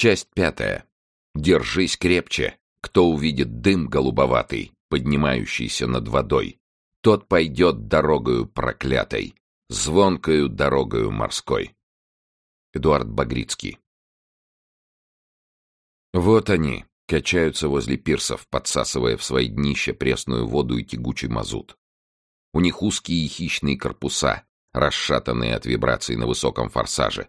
Часть пятая. Держись крепче. Кто увидит дым голубоватый, поднимающийся над водой, тот пойдет дорогою проклятой, звонкою дорогою морской. Эдуард Багрицкий. Вот они, качаются возле пирсов, подсасывая в свои днища пресную воду и тягучий мазут. У них узкие и хищные корпуса, расшатанные от вибраций на высоком форсаже,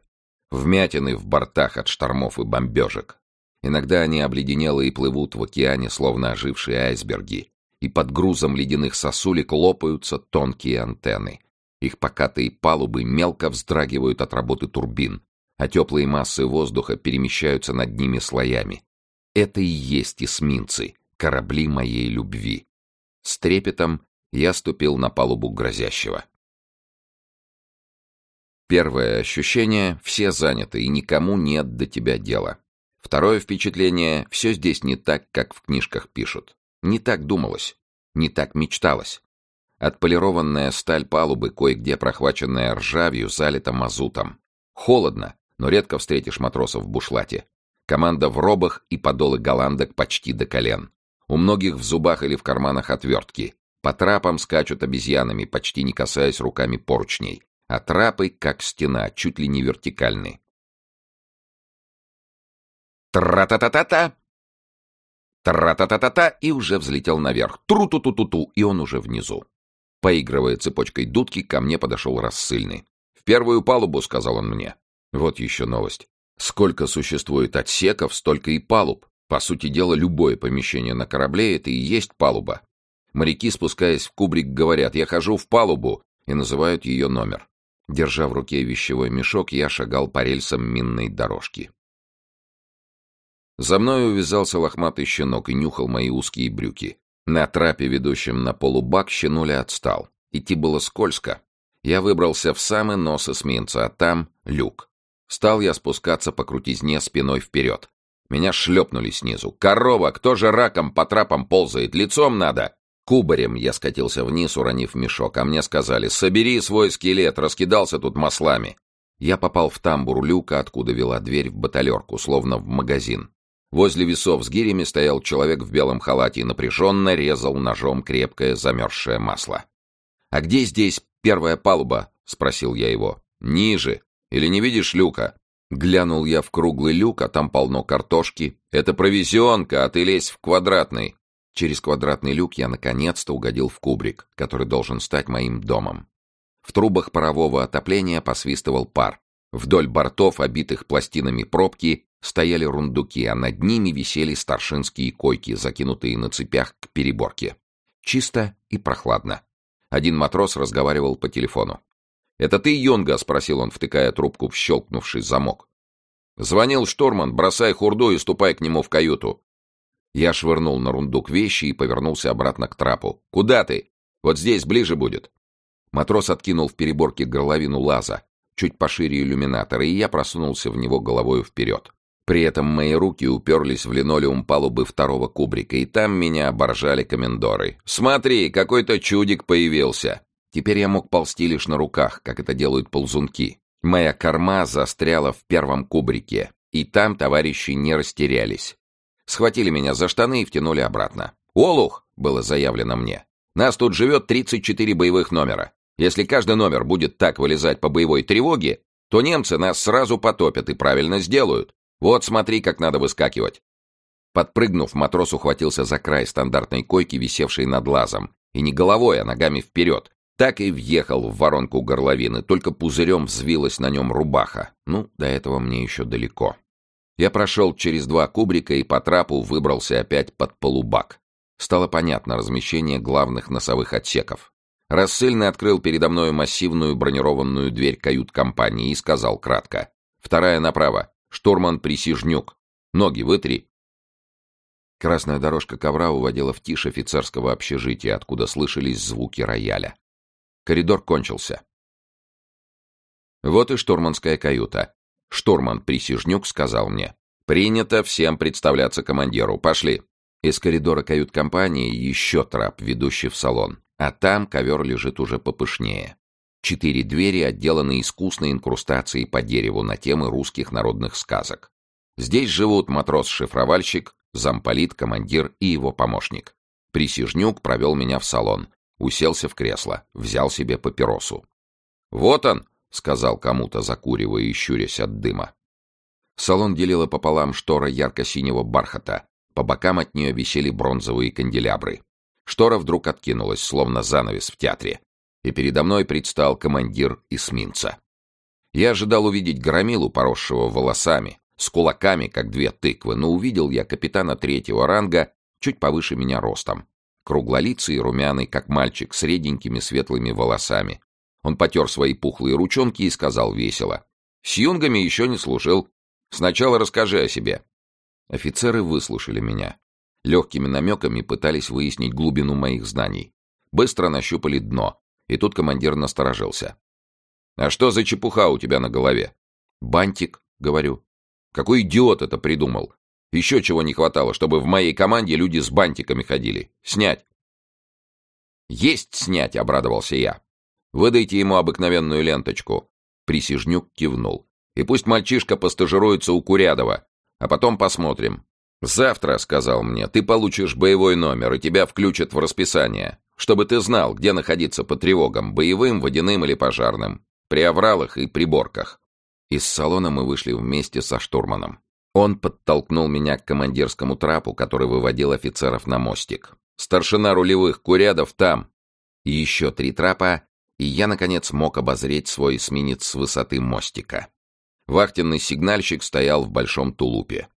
вмятины в бортах от штормов и бомбежек. Иногда они обледенелые плывут в океане, словно ожившие айсберги, и под грузом ледяных сосулек лопаются тонкие антенны. Их покатые палубы мелко вздрагивают от работы турбин, а теплые массы воздуха перемещаются над ними слоями. Это и есть эсминцы, корабли моей любви. С трепетом я ступил на палубу грозящего. Первое ощущение — все заняты, и никому нет до тебя дела. Второе впечатление — все здесь не так, как в книжках пишут. Не так думалось, не так мечталось. Отполированная сталь палубы, кое-где прохваченная ржавью, залита мазутом. Холодно, но редко встретишь матросов в бушлате. Команда в робах и подолы голландок почти до колен. У многих в зубах или в карманах отвертки. По трапам скачут обезьянами, почти не касаясь руками поручней а трапы, как стена, чуть ли не вертикальны. Тра-та-та-та-та! Тра-та-та-та-та! И уже взлетел наверх. Тру-ту-ту-ту-ту! И он уже внизу. Поигрывая цепочкой дудки, ко мне подошел рассыльный. «В первую палубу», — сказал он мне. Вот еще новость. Сколько существует отсеков, столько и палуб. По сути дела, любое помещение на корабле — это и есть палуба. Моряки, спускаясь в кубрик, говорят «я хожу в палубу» и называют ее номер. Держа в руке вещевой мешок, я шагал по рельсам минной дорожки. За мной увязался лохматый щенок и нюхал мои узкие брюки. На трапе, ведущем на полубак, щенуля отстал. Идти было скользко. Я выбрался в самый нос эсминца, а там — люк. Стал я спускаться по крутизне спиной вперед. Меня шлепнули снизу. «Корова! Кто же раком по трапам ползает? Лицом надо!» Кубарем я скатился вниз, уронив мешок, а мне сказали «Собери свой скелет, раскидался тут маслами». Я попал в тамбур люка, откуда вела дверь в баталерку, словно в магазин. Возле весов с гирями стоял человек в белом халате и напряженно резал ножом крепкое замерзшее масло. «А где здесь первая палуба?» — спросил я его. «Ниже. Или не видишь люка?» Глянул я в круглый люк, а там полно картошки. «Это провизионка, а ты лезь в квадратный». Через квадратный люк я наконец-то угодил в кубрик, который должен стать моим домом. В трубах парового отопления посвистывал пар. Вдоль бортов, обитых пластинами пробки, стояли рундуки, а над ними висели старшинские койки, закинутые на цепях к переборке. Чисто и прохладно. Один матрос разговаривал по телефону. «Это ты, Йонга?» — спросил он, втыкая трубку в щелкнувший замок. «Звонил штурман, бросай хурду и ступай к нему в каюту. Я швырнул на рундук вещи и повернулся обратно к трапу. «Куда ты? Вот здесь ближе будет». Матрос откинул в переборке горловину лаза, чуть пошире иллюминатора, и я просунулся в него головою вперед. При этом мои руки уперлись в линолеум палубы второго кубрика, и там меня оборжали комендоры. «Смотри, какой-то чудик появился!» Теперь я мог ползти лишь на руках, как это делают ползунки. Моя корма застряла в первом кубрике, и там товарищи не растерялись. Схватили меня за штаны и втянули обратно. «Олух!» — было заявлено мне. «Нас тут живет 34 боевых номера. Если каждый номер будет так вылезать по боевой тревоге, то немцы нас сразу потопят и правильно сделают. Вот смотри, как надо выскакивать». Подпрыгнув, матрос ухватился за край стандартной койки, висевшей над лазом, и не головой, а ногами вперед. Так и въехал в воронку горловины, только пузырем взвилась на нем рубаха. Ну, до этого мне еще далеко. Я прошел через два кубрика и по трапу выбрался опять под полубак. Стало понятно размещение главных носовых отсеков. Рассыльный открыл передо мной массивную бронированную дверь кают-компании и сказал кратко. «Вторая направо. Штурман Присижнюк. Ноги вытри». Красная дорожка ковра уводила в тишь офицерского общежития, откуда слышались звуки рояля. Коридор кончился. Вот и штурманская каюта. Штурман Присяжнюк сказал мне. «Принято всем представляться командиру. Пошли». Из коридора кают-компании еще трап, ведущий в салон. А там ковер лежит уже попышнее. Четыре двери отделаны искусной инкрустацией по дереву на темы русских народных сказок. Здесь живут матрос-шифровальщик, замполит, командир и его помощник. Присяжнюк провел меня в салон, уселся в кресло, взял себе папиросу. «Вот он!» — сказал кому-то, закуривая и щурясь от дыма. Салон делила пополам штора ярко-синего бархата. По бокам от нее висели бронзовые канделябры. Штора вдруг откинулась, словно занавес в театре. И передо мной предстал командир эсминца. Я ожидал увидеть громилу, поросшего волосами, с кулаками, как две тыквы, но увидел я капитана третьего ранга, чуть повыше меня ростом. Круглолицый и румяный, как мальчик, с реденькими светлыми волосами. Он потер свои пухлые ручонки и сказал весело. «С юнгами еще не служил. Сначала расскажи о себе». Офицеры выслушали меня. Легкими намеками пытались выяснить глубину моих знаний. Быстро нащупали дно, и тут командир насторожился. «А что за чепуха у тебя на голове?» «Бантик», — говорю. «Какой идиот это придумал? Еще чего не хватало, чтобы в моей команде люди с бантиками ходили. Снять!» «Есть снять!» — обрадовался я. «Выдайте ему обыкновенную ленточку». Присяжнюк кивнул. «И пусть мальчишка постажируется у Курядова, а потом посмотрим». «Завтра», — сказал мне, — «ты получишь боевой номер, и тебя включат в расписание, чтобы ты знал, где находиться по тревогам, боевым, водяным или пожарным, при авралах и приборках». Из салона мы вышли вместе со штурманом. Он подтолкнул меня к командирскому трапу, который выводил офицеров на мостик. «Старшина рулевых Курядов там!» Еще три трапа, и я, наконец, мог обозреть свой эсминец с высоты мостика. Вахтенный сигнальщик стоял в большом тулупе.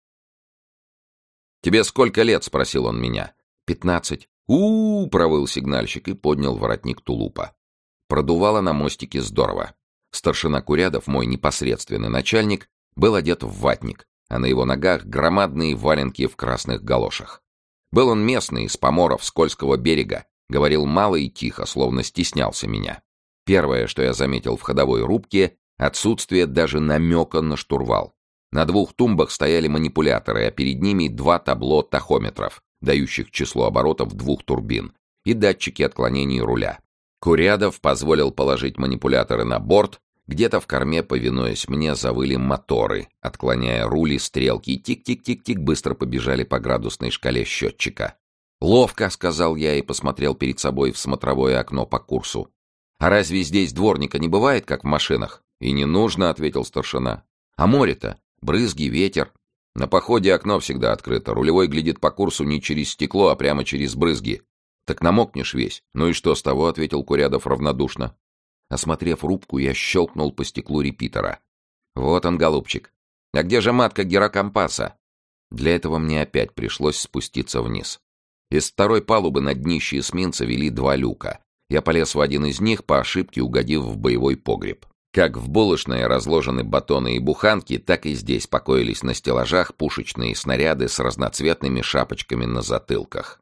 «Тебе сколько лет?» — спросил он меня. «Пятнадцать». «У-у-у!» — провыл сигнальщик и поднял воротник тулупа. Продувало на мостике здорово. Старшина Курядов, мой непосредственный начальник, был одет в ватник, а на его ногах громадные валенки в красных галошах. Был он местный, из поморов, Скользкого берега, говорил мало и тихо, словно стеснялся меня. Первое, что я заметил в ходовой рубке, отсутствие даже намека на штурвал. На двух тумбах стояли манипуляторы, а перед ними два табло тахометров, дающих число оборотов двух турбин, и датчики отклонений руля. Курядов позволил положить манипуляторы на борт, где-то в корме, повинуясь мне, завыли моторы, отклоняя рули, стрелки, тик-тик-тик-тик быстро побежали по градусной шкале счетчика. «Ловко», — сказал я и посмотрел перед собой в смотровое окно по курсу. «А разве здесь дворника не бывает, как в машинах?» «И не нужно», — ответил старшина. «А море-то? Брызги, ветер». На походе окно всегда открыто. Рулевой глядит по курсу не через стекло, а прямо через брызги. «Так намокнешь весь». «Ну и что с того?» — ответил Курядов равнодушно. Осмотрев рубку, я щелкнул по стеклу репитера. «Вот он, голубчик. А где же матка герокомпаса?» Для этого мне опять пришлось спуститься вниз. Из второй палубы на днище эсминца вели два люка. Я полез в один из них, по ошибке угодив в боевой погреб. Как в булочной разложены батоны и буханки, так и здесь покоились на стеллажах пушечные снаряды с разноцветными шапочками на затылках.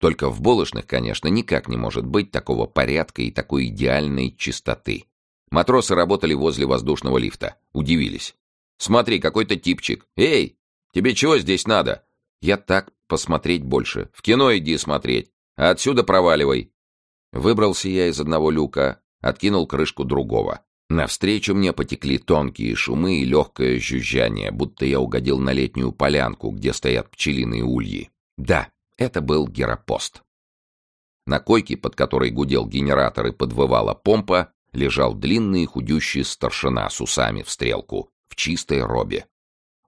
Только в булочных, конечно, никак не может быть такого порядка и такой идеальной чистоты. Матросы работали возле воздушного лифта. Удивились. «Смотри, какой-то типчик. Эй, тебе чего здесь надо?» «Я так, посмотреть больше. В кино иди смотреть. А отсюда проваливай». Выбрался я из одного люка, откинул крышку другого. Навстречу мне потекли тонкие шумы и легкое жужжание, будто я угодил на летнюю полянку, где стоят пчелиные ульи. Да, это был геропост. На койке, под которой гудел генератор и подвывала помпа, лежал длинный худющий старшина с усами в стрелку, в чистой робе.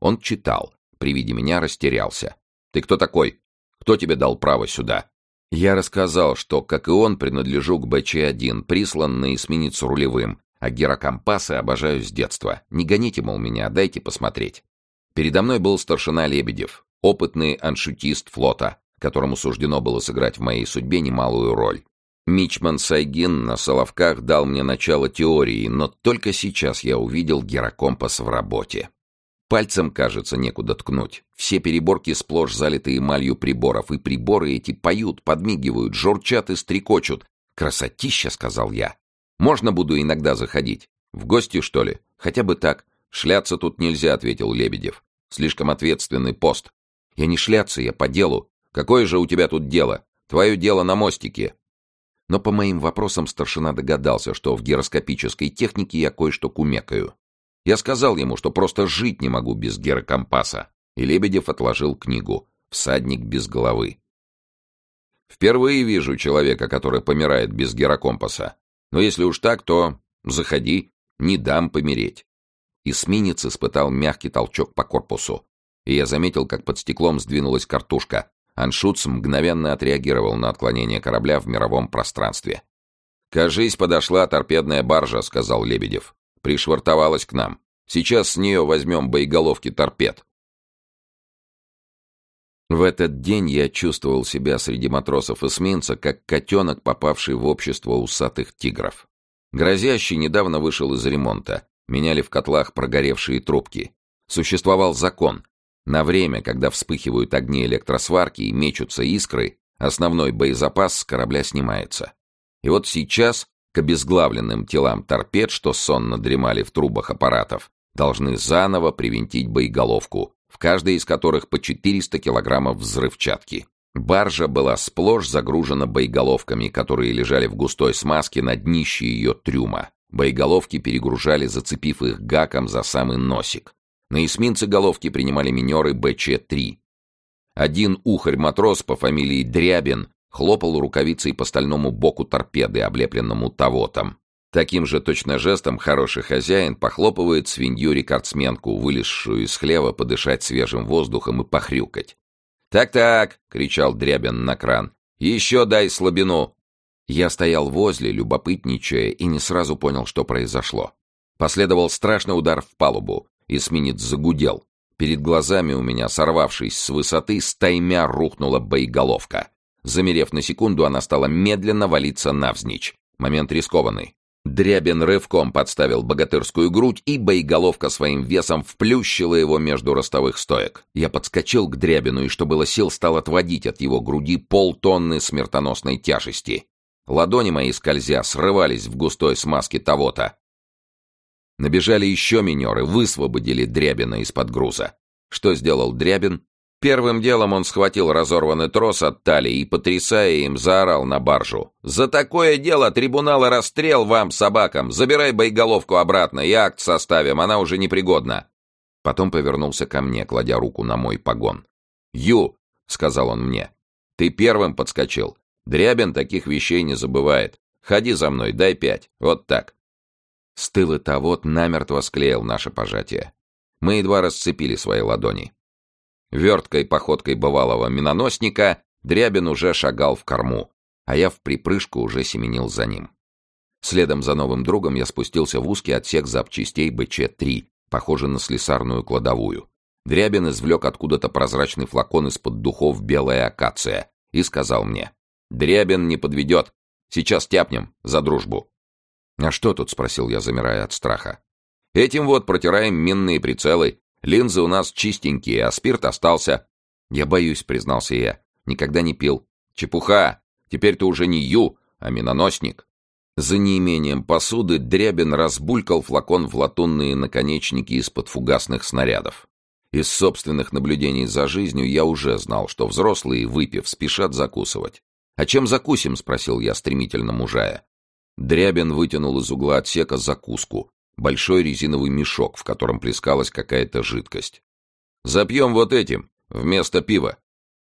Он читал, при виде меня растерялся. «Ты кто такой? Кто тебе дал право сюда?» Я рассказал, что, как и он, принадлежу к БЧ-1, прислан на эсминец рулевым, а герокомпасы обожаю с детства. Не гоните, мол, меня, дайте посмотреть. Передо мной был старшина Лебедев, опытный аншутист флота, которому суждено было сыграть в моей судьбе немалую роль. Мичман Сайгин на Соловках дал мне начало теории, но только сейчас я увидел герокомпас в работе. Пальцем, кажется, некуда ткнуть. Все переборки сплошь залиты эмалью приборов, и приборы эти поют, подмигивают, журчат и стрекочут. «Красотища!» — сказал я. «Можно буду иногда заходить? В гости, что ли? Хотя бы так. Шляться тут нельзя», — ответил Лебедев. «Слишком ответственный пост». «Я не шляться, я по делу. Какое же у тебя тут дело? Твое дело на мостике. Но по моим вопросам старшина догадался, что в гироскопической технике я кое-что кумекаю. Я сказал ему, что просто жить не могу без герокомпаса. И Лебедев отложил книгу «Всадник без головы». Впервые вижу человека, который помирает без герокомпаса. Но если уж так, то заходи, не дам помереть. Эсминец испытал мягкий толчок по корпусу. И я заметил, как под стеклом сдвинулась картушка. Аншуц мгновенно отреагировал на отклонение корабля в мировом пространстве. «Кажись, подошла торпедная баржа», — сказал Лебедев. «Пришвартовалась к нам. Сейчас с нее возьмем боеголовки торпед». В этот день я чувствовал себя среди матросов эсминца, как котенок, попавший в общество усатых тигров. Грозящий недавно вышел из ремонта. Меняли в котлах прогоревшие трубки. Существовал закон. На время, когда вспыхивают огни электросварки и мечутся искры, основной боезапас с корабля снимается. И вот сейчас к обезглавленным телам торпед, что сонно дремали в трубах аппаратов, должны заново привинтить боеголовку, в каждой из которых по 400 килограммов взрывчатки. Баржа была сплошь загружена боеголовками, которые лежали в густой смазке на днище ее трюма. Боеголовки перегружали, зацепив их гаком за самый носик. На эсминце головки принимали минеры БЧ-3. Один ухарь-матрос по фамилии Дрябин хлопал рукавицей по стальному боку торпеды, облепленному тавотом. Таким же точно жестом хороший хозяин похлопывает свинью-рекордсменку, вылезшую из хлева подышать свежим воздухом и похрюкать. «Так-так!» — кричал Дрябин на кран. «Еще дай слабину!» Я стоял возле, любопытничая, и не сразу понял, что произошло. Последовал страшный удар в палубу. Эсминец загудел. Перед глазами у меня, сорвавшись с высоты, стаймя рухнула боеголовка. Замерев на секунду, она стала медленно валиться навзничь. Момент рискованный. Дрябин рывком подставил богатырскую грудь, и боеголовка своим весом вплющила его между ростовых стоек. Я подскочил к Дрябину и, что было сил, стал отводить от его груди полтонны смертоносной тяжести. Ладони мои, скользя, срывались в густой смазке того-то. Набежали еще минеры, высвободили Дрябина из-под груза. Что сделал Дрябин? Первым делом он схватил разорванный трос от талии и, потрясая им, заорал на баржу. «За такое дело трибунал расстрел вам, собакам! Забирай боеголовку обратно и акт составим, она уже непригодна!» Потом повернулся ко мне, кладя руку на мой погон. «Ю!» — сказал он мне. «Ты первым подскочил. Дрябин таких вещей не забывает. Ходи за мной, дай пять. Вот так». Стыл и вот намертво склеил наше пожатие. Мы едва расцепили свои ладони. Верткой походкой бывалого миноносника Дрябин уже шагал в корму, а я в припрыжку уже семенил за ним. Следом за новым другом я спустился в узкий отсек запчастей БЧ-3, похожий на слесарную кладовую. Дрябин извлек откуда-то прозрачный флакон из-под духов «Белая акация» и сказал мне, «Дрябин не подведет. Сейчас тяпнем за дружбу». «А что тут?» — спросил я, замирая от страха. «Этим вот протираем минные прицелы Линзы у нас чистенькие, а спирт остался. Я боюсь, признался я. Никогда не пил. Чепуха. Теперь ты уже не ю, а миноносник. За неимением посуды Дрябин разбулькал флакон в латунные наконечники из-под фугасных снарядов. Из собственных наблюдений за жизнью я уже знал, что взрослые, выпив, спешат закусывать. «А чем закусим?» — спросил я, стремительно мужая. Дрябин вытянул из угла отсека закуску, большой резиновый мешок, в котором плескалась какая-то жидкость. «Запьем вот этим, вместо пива.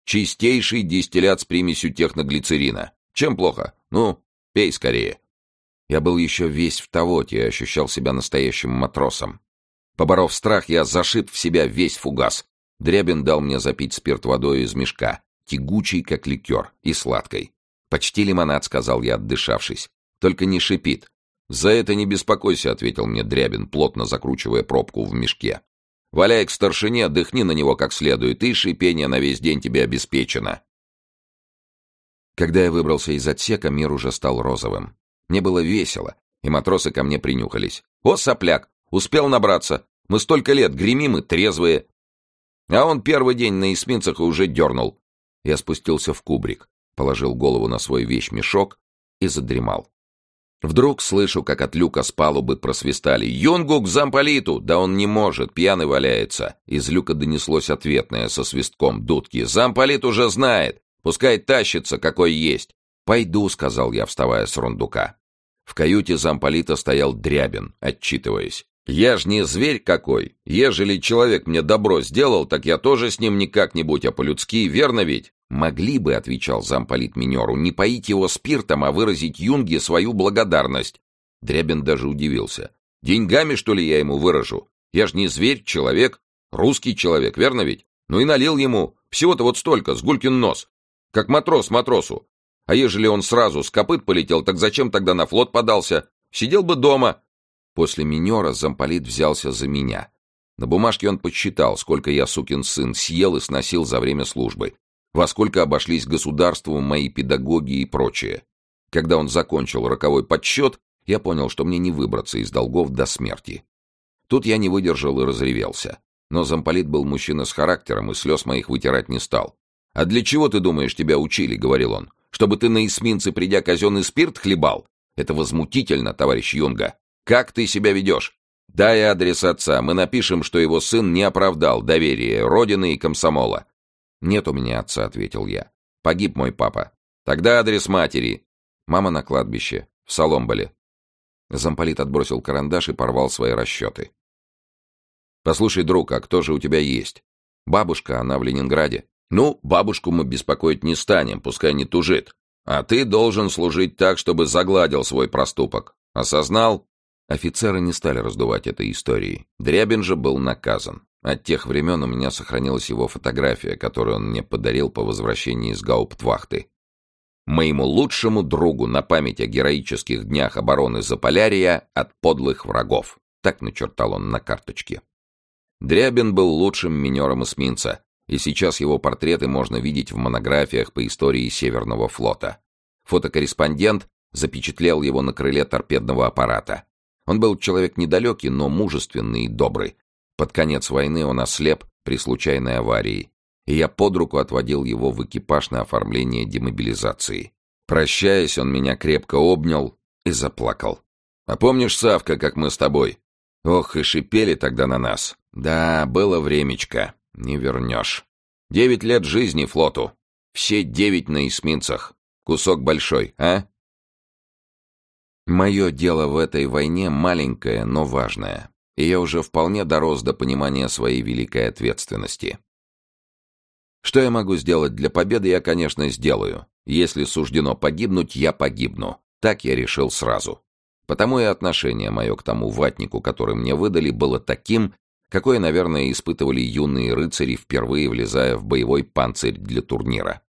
Чистейший дистиллят с примесью техноглицерина. Чем плохо? Ну, пей скорее». Я был еще весь в тавоте и ощущал себя настоящим матросом. Поборов страх, я зашиб в себя весь фугас. Дрябин дал мне запить спирт водой из мешка, тягучий, как ликер, и сладкой. «Почти лимонад», — сказал я, отдышавшись. «Только не шипит. «За это не беспокойся», — ответил мне Дрябин, плотно закручивая пробку в мешке. «Валяй к старшине, дыхни на него как следует, и шипение на весь день тебе обеспечено». Когда я выбрался из отсека, мир уже стал розовым. Мне было весело, и матросы ко мне принюхались. «О, сопляк! Успел набраться! Мы столько лет гремим и трезвые!» А он первый день на эсминцах и уже дернул. Я спустился в кубрик, положил голову на свой вещмешок и задремал. Вдруг слышу, как от люка с палубы просвистали. «Юнгу к замполиту!» «Да он не может, пьяный валяется!» Из люка донеслось ответное со свистком дудки. «Замполит уже знает! Пускай тащится, какой есть!» «Пойду», — сказал я, вставая с рундука. В каюте замполита стоял Дрябин, отчитываясь. Я ж не зверь какой. Ежели человек мне добро сделал, так я тоже с ним не как-нибудь, а по-людски, верно ведь? Могли бы, отвечал замполит минеру, не поить его спиртом, а выразить Юнге свою благодарность. Дрябин даже удивился. Деньгами, что ли, я ему выражу? Я ж не зверь, человек, русский человек, верно ведь? Ну и налил ему. Всего-то вот столько, с гулькин нос. Как матрос матросу. А ежели он сразу с копыт полетел, так зачем тогда на флот подался? Сидел бы дома. После минера замполит взялся за меня. На бумажке он подсчитал, сколько я, сукин сын, съел и сносил за время службы, во сколько обошлись государству мои педагоги и прочее. Когда он закончил роковой подсчет, я понял, что мне не выбраться из долгов до смерти. Тут я не выдержал и разревелся. Но замполит был мужчина с характером и слез моих вытирать не стал. «А для чего, ты думаешь, тебя учили?» — говорил он. «Чтобы ты на эсминце, придя казенный спирт, хлебал? Это возмутительно, товарищ Юнга. Как ты себя ведешь? Дай адрес отца, мы напишем, что его сын не оправдал доверия Родины и комсомола». «Нет у меня отца», — ответил я. «Погиб мой папа». «Тогда адрес матери». «Мама на кладбище, в Соломболе». Замполит отбросил карандаш и порвал свои расчеты. «Послушай, друг, а кто же у тебя есть?» «Бабушка, она в Ленинграде». «Ну, бабушку мы беспокоить не станем, пускай не тужит. А ты должен служить так, чтобы загладил свой проступок. Осознал?» Офицеры не стали раздувать этой истории. Дрябин же был наказан. От тех времен у меня сохранилась его фотография, которую он мне подарил по возвращении из гауптвахты. Моему лучшему другу на память о героических днях обороны Заполярья от подлых врагов. Так начертал он на карточке. Дрябин был лучшим минером эсминца, и сейчас его портреты можно видеть в монографиях по истории Северного флота. Фотокорреспондент запечатлел его на крыле торпедного аппарата. Он был человек недалекий, но мужественный и добрый. Под конец войны он ослеп при случайной аварии, и я под руку отводил его в экипаж на оформление демобилизации. Прощаясь, он меня крепко обнял и заплакал. «А помнишь, Савка, как мы с тобой? Ох, и шипели тогда на нас. Да, было времечко. Не вернешь. Девять лет жизни флоту. Все девять на эсминцах. Кусок большой, а? Мое дело в этой войне маленькое, но важное. И я уже вполне дорос до понимания своей великой ответственности. Что я могу сделать для победы, я, конечно, сделаю. Если суждено погибнуть, я погибну. Так я решил сразу. Потому и отношение мое к тому ватнику, который мне выдали, было таким, какое, наверное, испытывали юные рыцари, впервые влезая в боевой панцирь для турнира.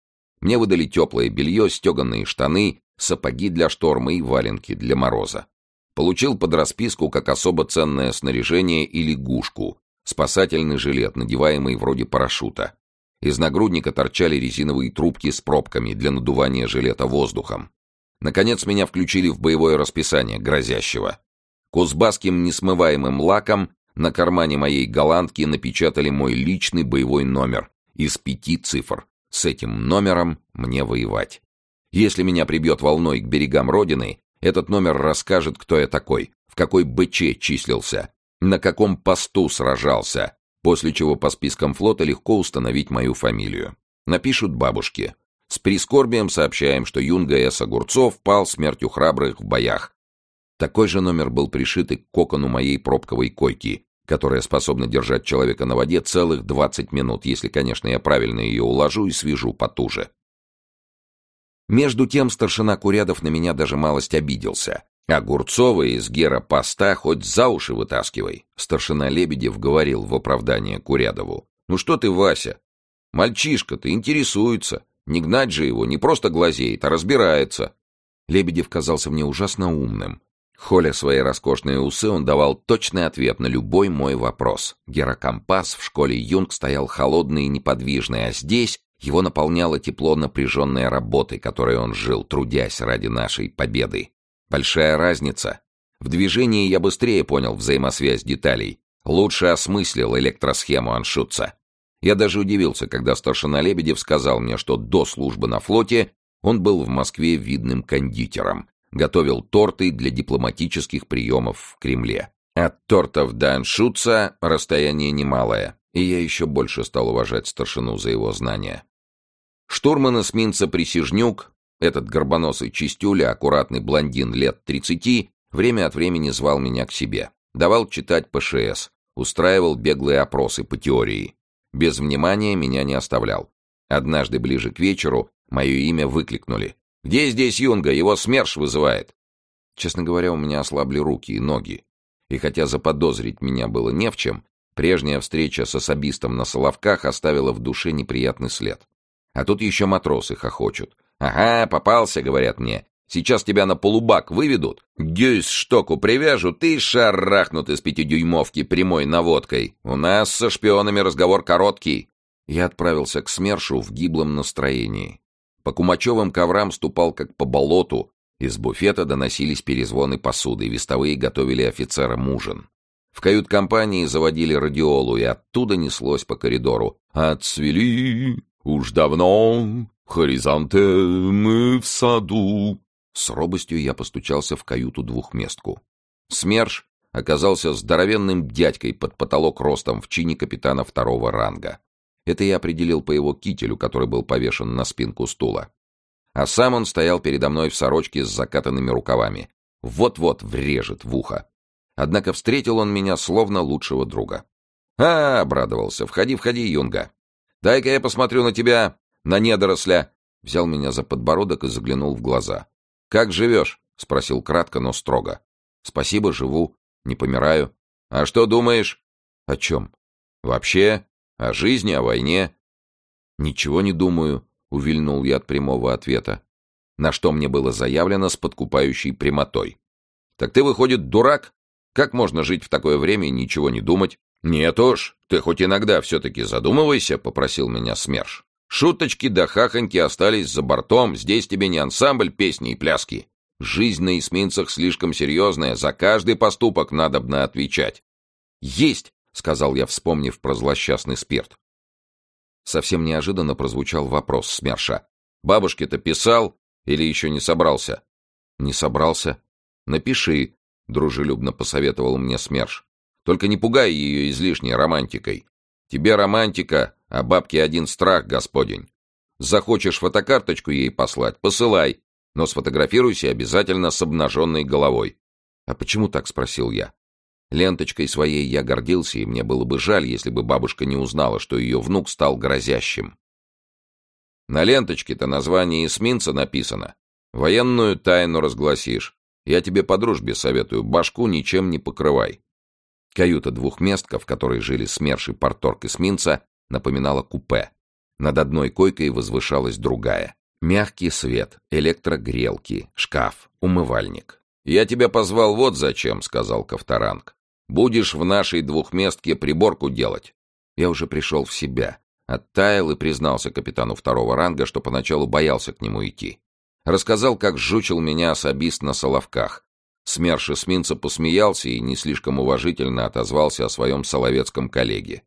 Мне выдали теплое белье, стеганные штаны, сапоги для шторма и валенки для мороза. Получил под расписку как особо ценное снаряжение и лягушку, спасательный жилет, надеваемый вроде парашюта. Из нагрудника торчали резиновые трубки с пробками для надувания жилета воздухом. Наконец меня включили в боевое расписание грозящего. Кузбасским несмываемым лаком на кармане моей голландки напечатали мой личный боевой номер из пяти цифр. С этим номером мне воевать. Если меня прибьет волной к берегам Родины, этот номер расскажет, кто я такой, в какой БЧ числился, на каком посту сражался, после чего по спискам флота легко установить мою фамилию. Напишут бабушке. С прискорбием сообщаем, что Юнга С. Огурцов пал смертью храбрых в боях. Такой же номер был пришит и к кокону моей пробковой койки, которая способна держать человека на воде целых 20 минут, если, конечно, я правильно ее уложу и свяжу потуже. Между тем старшина Курядов на меня даже малость обиделся. Огурцова из Гера поста хоть за уши вытаскивай. Старшина Лебедев говорил в оправдание Курядову. Ну что ты, Вася? Мальчишка-то интересуется. Не гнать же его, не просто глазеет, а разбирается. Лебедев казался мне ужасно умным. Холя свои роскошные усы, он давал точный ответ на любой мой вопрос. Герокомпас в школе Юнг стоял холодный и неподвижный, а здесь его наполняло тепло напряженной работы, которой он жил, трудясь ради нашей победы. Большая разница. В движении я быстрее понял взаимосвязь деталей, лучше осмыслил электросхему Аншутца. Я даже удивился, когда старшина Лебедев сказал мне, что до службы на флоте он был в Москве видным кондитером, готовил торты для дипломатических приемов в Кремле. От тортов до Аншутца расстояние немалое, и я еще больше стал уважать старшину за его знания. Штурман эсминца Присяжнюк, этот горбоносый чистюля, аккуратный блондин лет тридцати, время от времени звал меня к себе. Давал читать ПШС, устраивал беглые опросы по теории. Без внимания меня не оставлял. Однажды ближе к вечеру мое имя выкликнули. «Где здесь Юнга? Его СМЕРШ вызывает!» Честно говоря, у меня ослабли руки и ноги. И хотя заподозрить меня было не в чем, прежняя встреча с особистом на Соловках оставила в душе неприятный след. А тут еще матросы хохочут. «Ага, попался», — говорят мне. «Сейчас тебя на полубак выведут, гюйс штоку привяжут и шарахнут из пятидюймовки прямой наводкой. У нас со шпионами разговор короткий». Я отправился к СМЕРШу в гиблом настроении. По кумачевым коврам ступал как по болоту, из буфета доносились перезвоны посуды, вестовые готовили офицерам ужин. В кают-компании заводили радиолу, и оттуда неслось по коридору. «Отцвели уж давно мы в саду». С робостью я постучался в каюту двухместку. СМЕРШ оказался здоровенным дядькой под потолок ростом в чине капитана второго ранга. Это я определил по его кителю, который был повешен на спинку стула а сам он стоял передо мной в сорочке с закатанными рукавами. Вот-вот врежет в ухо. Однако встретил он меня словно лучшего друга. «А, — обрадовался, — входи, входи, Юнга. Дай-ка я посмотрю на тебя, на недоросля!» Взял меня за подбородок и заглянул в глаза. «Как живешь?» — спросил кратко, но строго. «Спасибо, живу, не помираю. А что думаешь?» «О чем?» «Вообще? О жизни, о войне?» «Ничего не думаю. — увильнул я от прямого ответа, на что мне было заявлено с подкупающей прямотой. «Так ты, выходит, дурак? Как можно жить в такое время и ничего не думать?» «Нет уж, ты хоть иногда все-таки задумывайся», — попросил меня СМЕРШ. «Шуточки да хахоньки остались за бортом, здесь тебе не ансамбль песни и пляски. Жизнь на эсминцах слишком серьезная, за каждый поступок надобно отвечать». «Есть!» — сказал я, вспомнив про злосчастный спирт. Совсем неожиданно прозвучал вопрос СМЕРШа. «Бабушке-то писал или еще не собрался?» «Не собрался». «Напиши», — дружелюбно посоветовал мне СМЕРШ. «Только не пугай ее излишней романтикой. Тебе романтика, а бабке один страх, господень. Захочешь фотокарточку ей послать — посылай, но сфотографируйся обязательно с обнаженной головой». «А почему так?» — спросил я. Ленточкой своей я гордился, и мне было бы жаль, если бы бабушка не узнала, что ее внук стал грозящим. На ленточке-то название эсминца написано. Военную тайну разгласишь. Я тебе по дружбе советую, башку ничем не покрывай. Каюта двухместка, в которой жили СМЕРШ и порторг эсминца, напоминала купе. Над одной койкой возвышалась другая. Мягкий свет, электрогрелки, шкаф, умывальник. «Я тебя позвал вот зачем», — сказал Ковторанг. Будешь в нашей двухместке приборку делать. Я уже пришел в себя. Оттаял и признался капитану второго ранга, что поначалу боялся к нему идти. Рассказал, как жучил меня особист на Соловках. СМЕРШ эсминца посмеялся и не слишком уважительно отозвался о своем соловецком коллеге.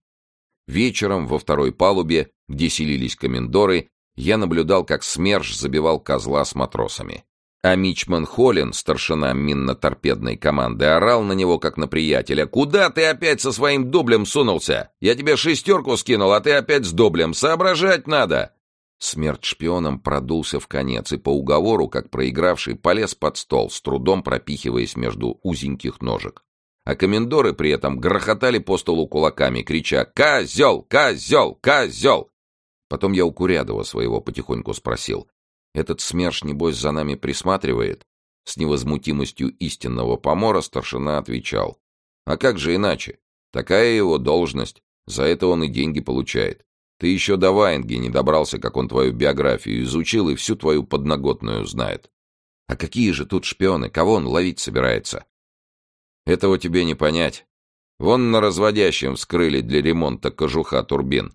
Вечером во второй палубе, где селились комендоры, я наблюдал, как СМЕРШ забивал козла с матросами. А Мичман Холлин, старшина минно-торпедной команды, орал на него, как на приятеля. «Куда ты опять со своим дублем сунулся? Я тебе шестерку скинул, а ты опять с дублем. Соображать надо!» Смерть шпионом продулся в конец и по уговору, как проигравший, полез под стол, с трудом пропихиваясь между узеньких ножек. А комендоры при этом грохотали по столу кулаками, крича «Козел! Козел! Козел!» Потом я у Курядова своего потихоньку спросил. Этот СМЕРШ, небось, за нами присматривает?» С невозмутимостью истинного помора старшина отвечал. «А как же иначе? Такая его должность. За это он и деньги получает. Ты еще до Ваенги не добрался, как он твою биографию изучил и всю твою подноготную знает. А какие же тут шпионы? Кого он ловить собирается?» «Этого тебе не понять. Вон на разводящем вскрыли для ремонта кожуха турбин.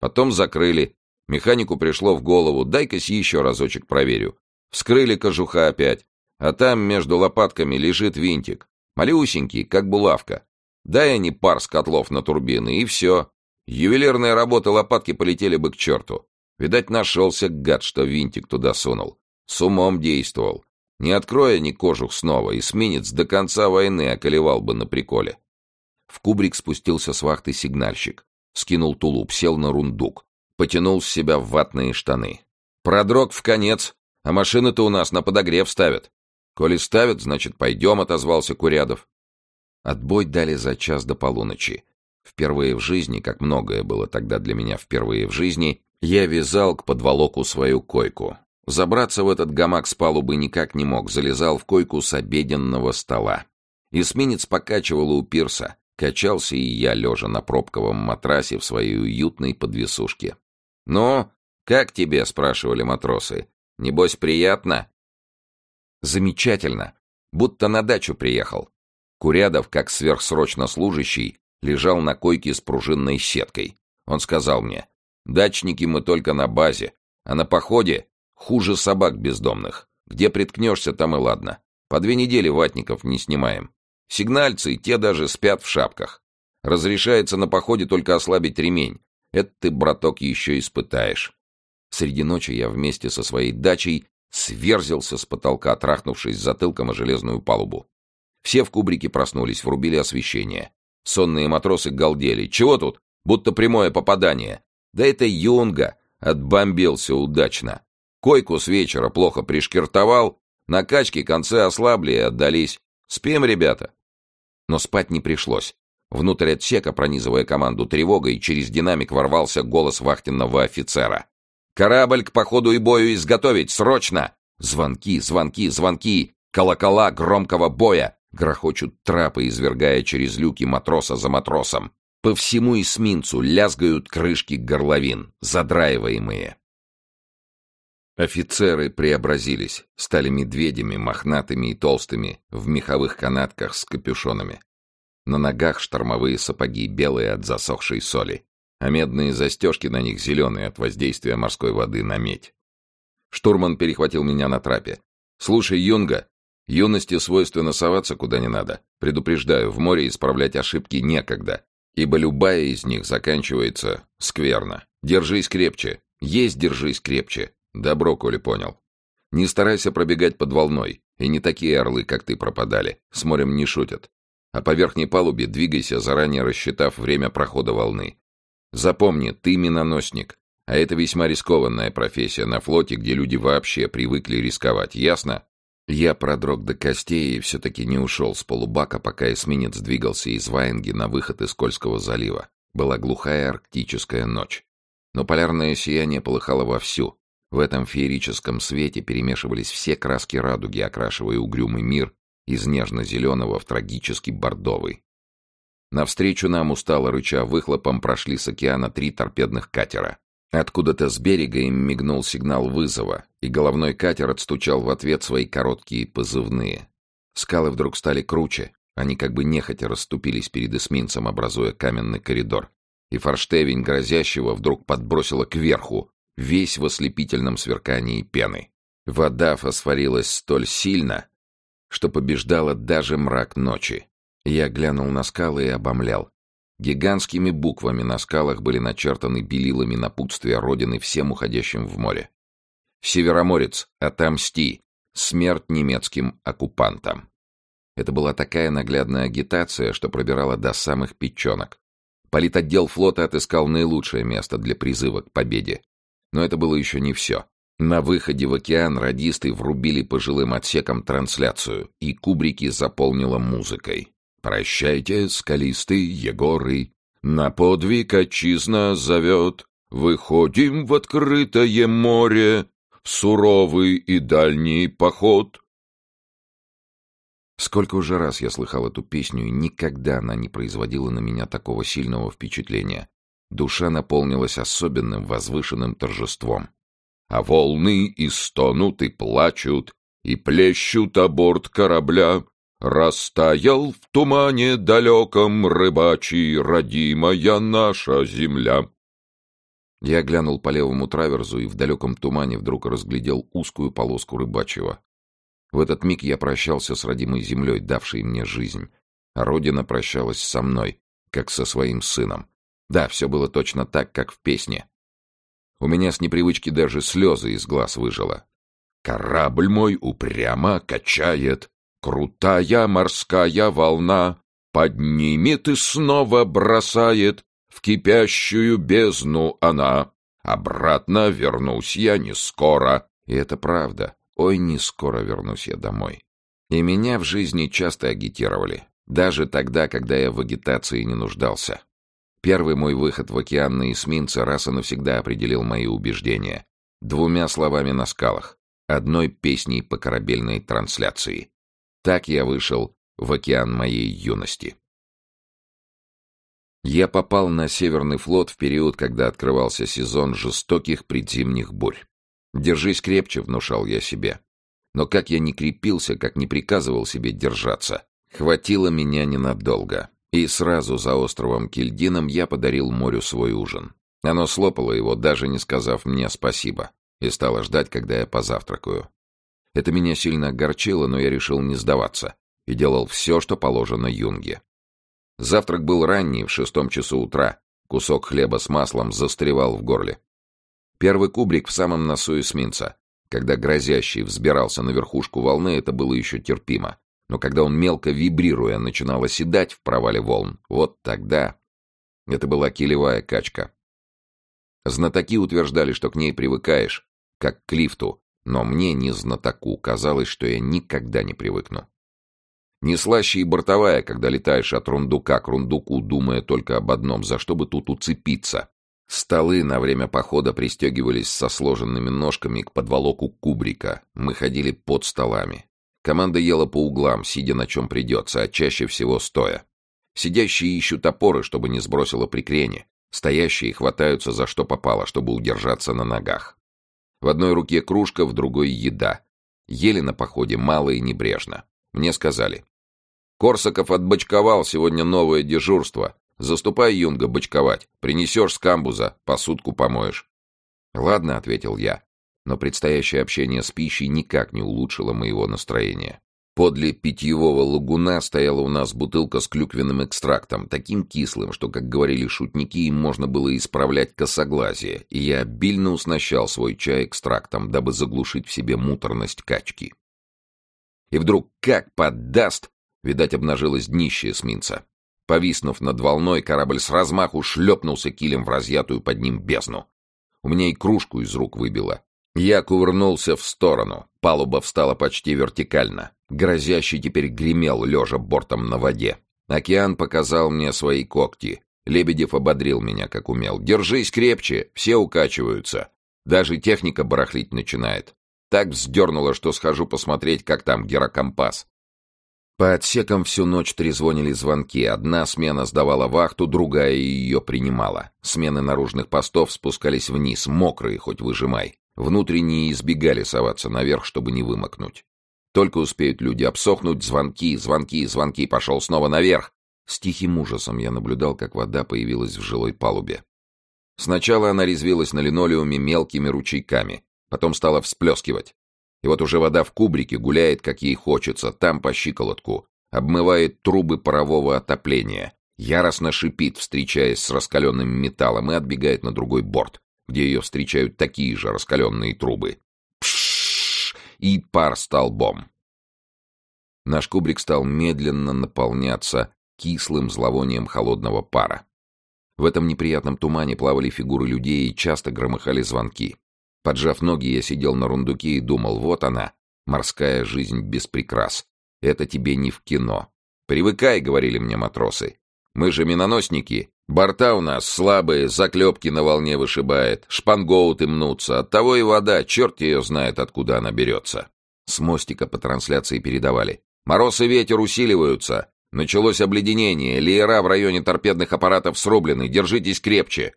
Потом закрыли, Механику пришло в голову, дай-кась еще разочек проверю. Вскрыли кожуха опять, а там между лопатками лежит винтик. Малюсенький, как булавка. Дай они пар с котлов на турбины, и все. Ювелирные работы лопатки полетели бы к черту. Видать, нашелся гад, что винтик туда сунул. С умом действовал. Не откроя ни кожух снова, эсминец до конца войны околевал бы на приколе. В кубрик спустился с вахты сигнальщик. Скинул тулуп, сел на рундук потянул с себя в ватные штаны. «Продрог в конец, а машины-то у нас на подогрев ставят». «Коли ставят, значит, пойдем», — отозвался Курядов. Отбой дали за час до полуночи. Впервые в жизни, как многое было тогда для меня впервые в жизни, я вязал к подволоку свою койку. Забраться в этот гамак с палубы никак не мог, залезал в койку с обеденного стола. Эсминец покачивал у пирса, качался и я, лежа на пробковом матрасе в своей уютной подвесушке. «Ну, как тебе?» — спрашивали матросы. «Небось, приятно?» «Замечательно. Будто на дачу приехал». Курядов, как сверхсрочно служащий, лежал на койке с пружинной сеткой. Он сказал мне, «Дачники мы только на базе, а на походе хуже собак бездомных. Где приткнешься, там и ладно. По две недели ватников не снимаем. Сигнальцы, те даже спят в шапках. Разрешается на походе только ослабить ремень. Это ты, браток, еще испытаешь. Среди ночи я вместе со своей дачей сверзился с потолка, трахнувшись затылком о железную палубу. Все в кубрике проснулись, врубили освещение. Сонные матросы галдели. «Чего тут? Будто прямое попадание». «Да это Юнга!» Отбомбился удачно. Койку с вечера плохо пришкертовал, на качке концы ослабли и отдались. «Спим, ребята!» Но спать не пришлось. Внутрь отсека, пронизывая команду тревогой, через динамик ворвался голос вахтенного офицера. «Корабль к походу и бою изготовить! Срочно!» Звонки, звонки, звонки! Колокола громкого боя! Грохочут трапы, извергая через люки матроса за матросом. По всему эсминцу лязгают крышки горловин, задраиваемые. Офицеры преобразились, стали медведями, мохнатыми и толстыми, в меховых канатках с капюшонами. На ногах штормовые сапоги, белые от засохшей соли, а медные застежки на них зеленые от воздействия морской воды на медь. Штурман перехватил меня на трапе. «Слушай, Юнга, юности свойственно соваться куда не надо. Предупреждаю, в море исправлять ошибки некогда, ибо любая из них заканчивается скверно. Держись крепче, есть держись крепче, Добро, коли понял. Не старайся пробегать под волной, и не такие орлы, как ты, пропадали. С морем не шутят. А по верхней палубе двигайся, заранее рассчитав время прохода волны. Запомни, ты миноносник, а это весьма рискованная профессия на флоте, где люди вообще привыкли рисковать, ясно? Я продрог до костей и все-таки не ушел с полубака, пока эсминец двигался из Ваенги на выход из Кольского залива. Была глухая арктическая ночь. Но полярное сияние полыхало вовсю, в этом феерическом свете перемешивались все краски радуги, окрашивая угрюмый мир из нежно-зеленого в трагический бордовый. Навстречу нам, устало рыча выхлопом, прошли с океана три торпедных катера. Откуда-то с берега им мигнул сигнал вызова, и головной катер отстучал в ответ свои короткие позывные. Скалы вдруг стали круче, они как бы нехотя расступились перед эсминцем, образуя каменный коридор. И форштевень грозящего вдруг подбросило кверху, весь в ослепительном сверкании пены. Вода фосфорилась столь сильно, что побеждала даже мрак ночи. Я глянул на скалы и обомлял. Гигантскими буквами на скалах были начертаны белилами напутствия Родины всем уходящим в море. «Североморец, отомсти! Смерть немецким оккупантам!» Это была такая наглядная агитация, что пробирала до самых печенок. Политотдел флота отыскал наилучшее место для призыва к победе. Но это было еще не все. На выходе в океан радисты врубили по жилым отсекам трансляцию, и кубрики заполнило музыкой. «Прощайте, скалистые Егоры, на подвиг отчизна зовет, выходим в открытое море, в суровый и дальний поход». Сколько уже раз я слыхал эту песню, и никогда она не производила на меня такого сильного впечатления. Душа наполнилась особенным возвышенным торжеством. А волны и стонут, и плачут, и плещут о борт корабля. Растаял в тумане далеком рыбачий, родимая наша земля. Я глянул по левому траверзу и в далеком тумане вдруг разглядел узкую полоску рыбачьего. В этот миг я прощался с родимой землей, давшей мне жизнь, а Родина прощалась со мной, как со своим сыном. Да, все было точно так, как в песне. У меня с непривычки даже слезы из глаз выжило. «Корабль мой упрямо качает, крутая морская волна, поднимет и снова бросает, в кипящую бездну она. Обратно вернусь я не скоро». И это правда. Ой, не скоро вернусь я домой. И меня в жизни часто агитировали. Даже тогда, когда я в агитации не нуждался. Первый мой выход в океан на эсминце раз и навсегда определил мои убеждения. Двумя словами на скалах, одной песней по корабельной трансляции. Так я вышел в океан моей юности. Я попал на Северный флот в период, когда открывался сезон жестоких предзимних бурь. «Держись крепче», — внушал я себе. Но как я не крепился, как не приказывал себе держаться, хватило меня ненадолго. И сразу за островом Кильдином я подарил морю свой ужин. Оно слопало его, даже не сказав мне спасибо, и стало ждать, когда я позавтракаю. Это меня сильно огорчило, но я решил не сдаваться и делал все, что положено юнге. Завтрак был ранний, в шестом часу утра. Кусок хлеба с маслом застревал в горле. Первый кубрик в самом носу эсминца. Когда грозящий взбирался на верхушку волны, это было еще терпимо. Но когда он мелко вибрируя начинал оседать в провале волн, вот тогда... Это была килевая качка. Знатоки утверждали, что к ней привыкаешь, как к лифту, но мне, не знатоку, казалось, что я никогда не привыкну. Не слаще и бортовая, когда летаешь от рундука к рундуку, думая только об одном, за что бы тут уцепиться. Столы на время похода пристегивались со сложенными ножками к подволоку кубрика. Мы ходили под столами. Команда ела по углам, сидя на чем придется, а чаще всего стоя. Сидящие ищут опоры, чтобы не сбросило прикрение. Стоящие хватаются за что попало, чтобы удержаться на ногах. В одной руке кружка, в другой еда. Ели на походе мало и небрежно. Мне сказали. Корсаков отбочковал, сегодня новое дежурство. Заступай, Юнга, бочковать. Принесешь с камбуза, посудку помоешь. Ладно, ответил я но предстоящее общение с пищей никак не улучшило моего настроения. Подле питьевого лагуна стояла у нас бутылка с клюквенным экстрактом, таким кислым, что, как говорили шутники, им можно было исправлять косоглазие, и я обильно уснащал свой чай экстрактом, дабы заглушить в себе муторность качки. И вдруг как поддаст, видать, обнажилось днище эсминца. Повиснув над волной, корабль с размаху шлепнулся килем в разъятую под ним бездну. У меня и кружку из рук выбило. Я кувырнулся в сторону. Палуба встала почти вертикально. Грозящий теперь гремел, лежа бортом на воде. Океан показал мне свои когти. Лебедев ободрил меня, как умел. «Держись крепче, все укачиваются. Даже техника барахлить начинает. Так вздернуло, что схожу посмотреть, как там герокомпас». По отсекам всю ночь трезвонили звонки. Одна смена сдавала вахту, другая ее принимала. Смены наружных постов спускались вниз, мокрые, хоть выжимай. Внутренние избегали соваться наверх, чтобы не вымокнуть. Только успеют люди обсохнуть, звонки, звонки, звонки, пошел снова наверх. С тихим ужасом я наблюдал, как вода появилась в жилой палубе. Сначала она резвилась на линолеуме мелкими ручейками, потом стала всплескивать. И вот уже вода в кубрике гуляет, как ей хочется, там по щиколотку, обмывает трубы парового отопления, яростно шипит, встречаясь с раскаленным металлом, и отбегает на другой борт где ее встречают такие же раскаленные трубы. Пшшш! И пар столбом. Наш кубрик стал медленно наполняться кислым зловонием холодного пара. В этом неприятном тумане плавали фигуры людей и часто громыхали звонки. Поджав ноги, я сидел на рундуке и думал, вот она, морская жизнь без прикрас. Это тебе не в кино. «Привыкай», — говорили мне матросы. «Мы же миноносники, Борта у нас слабые, заклепки на волне вышибает, шпангоуты мнутся, оттого и вода, черт ее знает, откуда она берется. С мостика по трансляции передавали. Мороз и ветер усиливаются. Началось обледенение, леера в районе торпедных аппаратов срублены, держитесь крепче.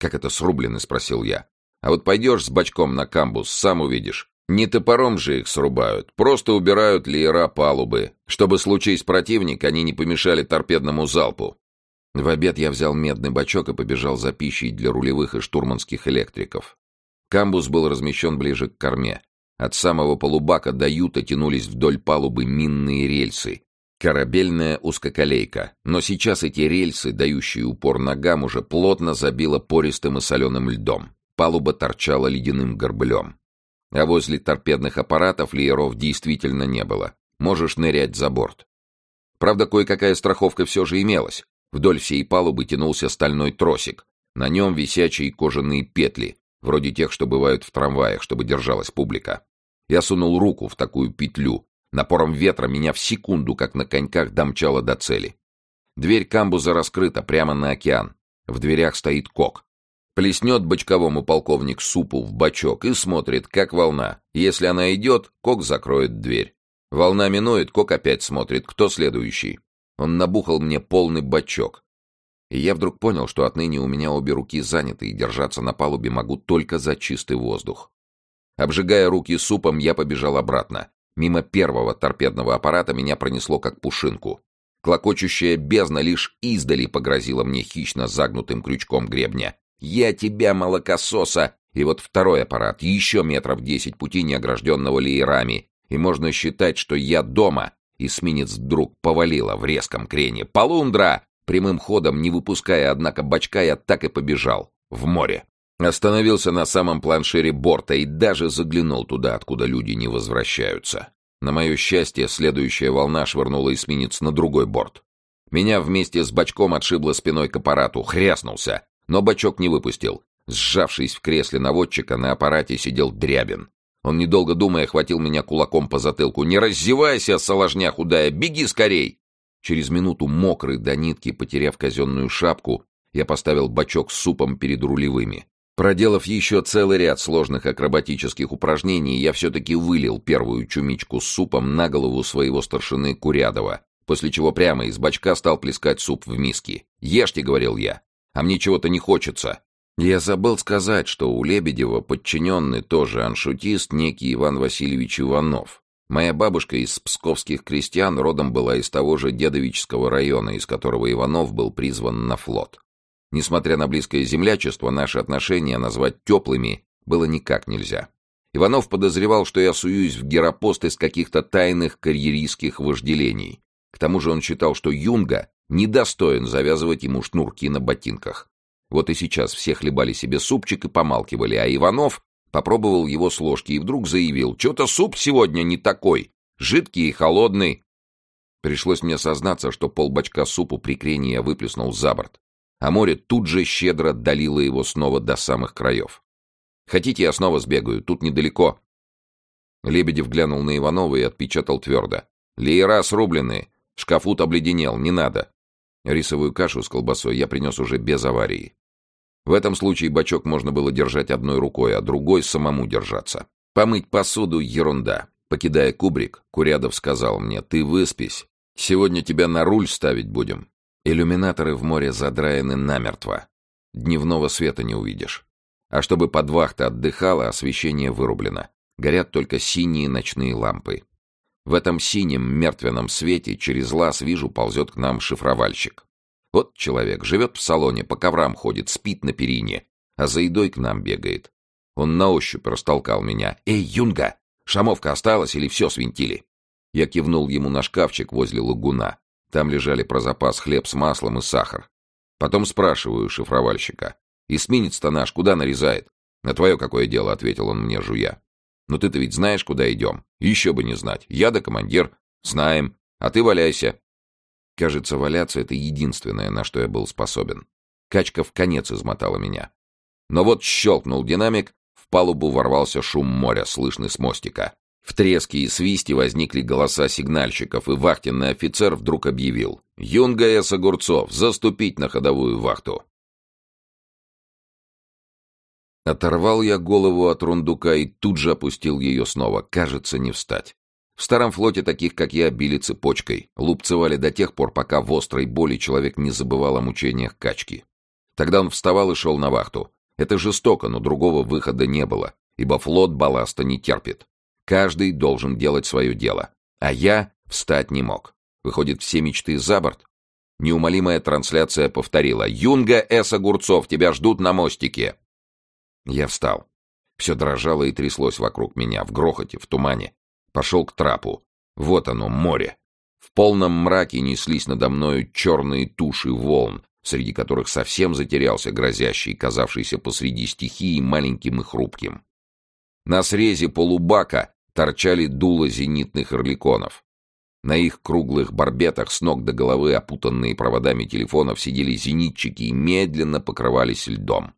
Как это срублены, спросил я. А вот пойдешь с бачком на камбус, сам увидишь. Не топором же их срубают, просто убирают леера палубы, чтобы случись противник, они не помешали торпедному залпу. В обед я взял медный бачок и побежал за пищей для рулевых и штурманских электриков. Камбус был размещен ближе к корме. От самого полубака до юта тянулись вдоль палубы минные рельсы. Корабельная узкоколейка. Но сейчас эти рельсы, дающие упор ногам, уже плотно забило пористым и соленым льдом. Палуба торчала ледяным горблем. А возле торпедных аппаратов лееров действительно не было. Можешь нырять за борт. Правда, кое-какая страховка все же имелась. Вдоль всей палубы тянулся стальной тросик. На нем висячие кожаные петли, вроде тех, что бывают в трамваях, чтобы держалась публика. Я сунул руку в такую петлю, Напором ветра меня в секунду, как на коньках, домчало до цели. Дверь камбуза раскрыта прямо на океан. В дверях стоит кок. Плеснет бочковому полковник супу в бачок и смотрит, как волна. Если она идет, кок закроет дверь. Волна минует, кок опять смотрит, кто следующий. Он набухал мне полный бачок. И я вдруг понял, что отныне у меня обе руки заняты, и держаться на палубе могу только за чистый воздух. Обжигая руки супом, я побежал обратно. Мимо первого торпедного аппарата меня пронесло как пушинку. Клокочущая бездна лишь издали погрозила мне хищно загнутым крючком гребня. «Я тебя, молокососа!» И вот второй аппарат, еще метров десять пути, не огражденного леерами. И можно считать, что я дома. Эсминец вдруг повалило в резком крене. «Полундра!» Прямым ходом, не выпуская, однако, бачка, я так и побежал. В море. Остановился на самом планшере борта и даже заглянул туда, откуда люди не возвращаются. На мое счастье, следующая волна швырнула эсминец на другой борт. Меня вместе с бачком отшибло спиной к аппарату, хряснулся, но бачок не выпустил. Сжавшись в кресле наводчика, на аппарате сидел Дрябин. Он, недолго думая, хватил меня кулаком по затылку. «Не раздевайся, соложня худая! Беги скорей!» Через минуту, мокрый до нитки, потеряв казенную шапку, я поставил бачок с супом перед рулевыми. Проделав еще целый ряд сложных акробатических упражнений, я все-таки вылил первую чумичку с супом на голову своего старшины Курядова, после чего прямо из бачка стал плескать суп в миске. «Ешьте», — говорил я, — «а мне чего-то не хочется». Я забыл сказать, что у Лебедева подчиненный тоже аншутист, некий Иван Васильевич Иванов. Моя бабушка из псковских крестьян родом была из того же Дедовического района, из которого Иванов был призван на флот. Несмотря на близкое землячество, наши отношения назвать теплыми было никак нельзя. Иванов подозревал, что я суюсь в геропост из каких-то тайных карьеристских вожделений. К тому же он считал, что Юнга недостоин завязывать ему шнурки на ботинках. Вот и сейчас все хлебали себе супчик и помалкивали, а Иванов Попробовал его с ложки и вдруг заявил, что-то суп сегодня не такой, жидкий и холодный. Пришлось мне сознаться, что полбачка супу при крении выплеснул за борт, а море тут же щедро долило его снова до самых краев. Хотите, я снова сбегаю, тут недалеко. Лебедев глянул на Иванова и отпечатал твердо. Леера шкафут обледенел, не надо. Рисовую кашу с колбасой я принес уже без аварии. В этом случае бачок можно было держать одной рукой, а другой самому держаться. Помыть посуду — ерунда. Покидая кубрик, Курядов сказал мне, «Ты выспись. Сегодня тебя на руль ставить будем». Иллюминаторы в море задраены намертво. Дневного света не увидишь. А чтобы подвахта отдыхала, освещение вырублено. Горят только синие ночные лампы. В этом синем мертвенном свете через лаз вижу ползет к нам шифровальщик. Вот человек живет в салоне, по коврам ходит, спит на перине, а за едой к нам бегает. Он на ощупь растолкал меня. «Эй, Юнга, шамовка осталась или все свинтили?» Я кивнул ему на шкафчик возле лагуна. Там лежали про запас хлеб с маслом и сахар. Потом спрашиваю шифровальщика. «Эсминец-то наш куда нарезает?» «На твое какое дело?» — ответил он мне, жуя. «Но ты-то ведь знаешь, куда идем?» «Еще бы не знать. Я да командир. Знаем. А ты валяйся. Кажется, валяться — это единственное, на что я был способен. Качка в конец измотала меня. Но вот щелкнул динамик, в палубу ворвался шум моря, слышный с мостика. В треске и свисте возникли голоса сигнальщиков, и вахтенный офицер вдруг объявил «Юнга С. Огурцов, заступить на ходовую вахту!» Оторвал я голову от рундука и тут же опустил ее снова, кажется, не встать. В старом флоте таких, как я, били цепочкой, лупцевали до тех пор, пока в острой боли человек не забывал о мучениях качки. Тогда он вставал и шел на вахту. Это жестоко, но другого выхода не было, ибо флот балласта не терпит. Каждый должен делать свое дело. А я встать не мог. Выходит, все мечты за борт? Неумолимая трансляция повторила. «Юнга С. Огурцов, тебя ждут на мостике!» Я встал. Все дрожало и тряслось вокруг меня, в грохоте, в тумане. Пошел к трапу. Вот оно, море. В полном мраке неслись надо мною черные туши волн, среди которых совсем затерялся грозящий, казавшийся посреди стихии маленьким и хрупким. На срезе полубака торчали дула зенитных орликонов. На их круглых барбетах с ног до головы, опутанные проводами телефонов, сидели зенитчики и медленно покрывались льдом.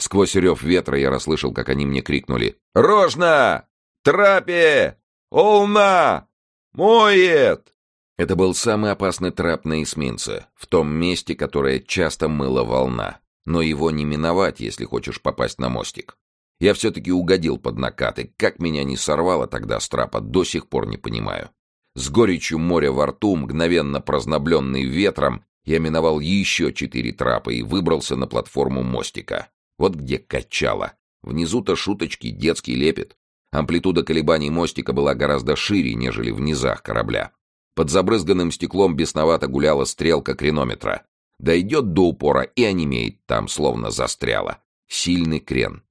Сквозь рев ветра я расслышал, как они мне крикнули «Рожна! Трапе! «Олна! «Моет!» Это был самый опасный трап на эсминце, в том месте, которое часто мыла волна. Но его не миновать, если хочешь попасть на мостик. Я все-таки угодил под накаты. Как меня не сорвало тогда с трапа, до сих пор не понимаю. С горечью моря во рту, мгновенно прознобленный ветром, я миновал еще четыре трапа и выбрался на платформу мостика. Вот где качало. Внизу-то шуточки, детский лепет. Амплитуда колебаний мостика была гораздо шире, нежели в низах корабля. Под забрызганным стеклом бесновато гуляла стрелка кренометра. Дойдет до упора и онемеет там, словно застряла. Сильный крен.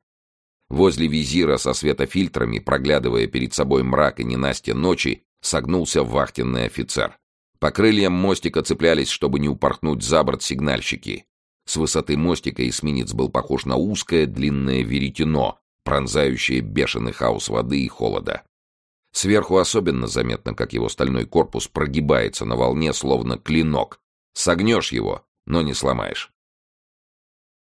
Возле визира со светофильтрами, проглядывая перед собой мрак и ненастье ночи, согнулся вахтенный офицер. По крыльям мостика цеплялись, чтобы не упорхнуть за борт сигнальщики. С высоты мостика эсминец был похож на узкое длинное веретено, пронзающее бешеный хаос воды и холода. Сверху особенно заметно, как его стальной корпус прогибается на волне, словно клинок. Согнешь его, но не сломаешь.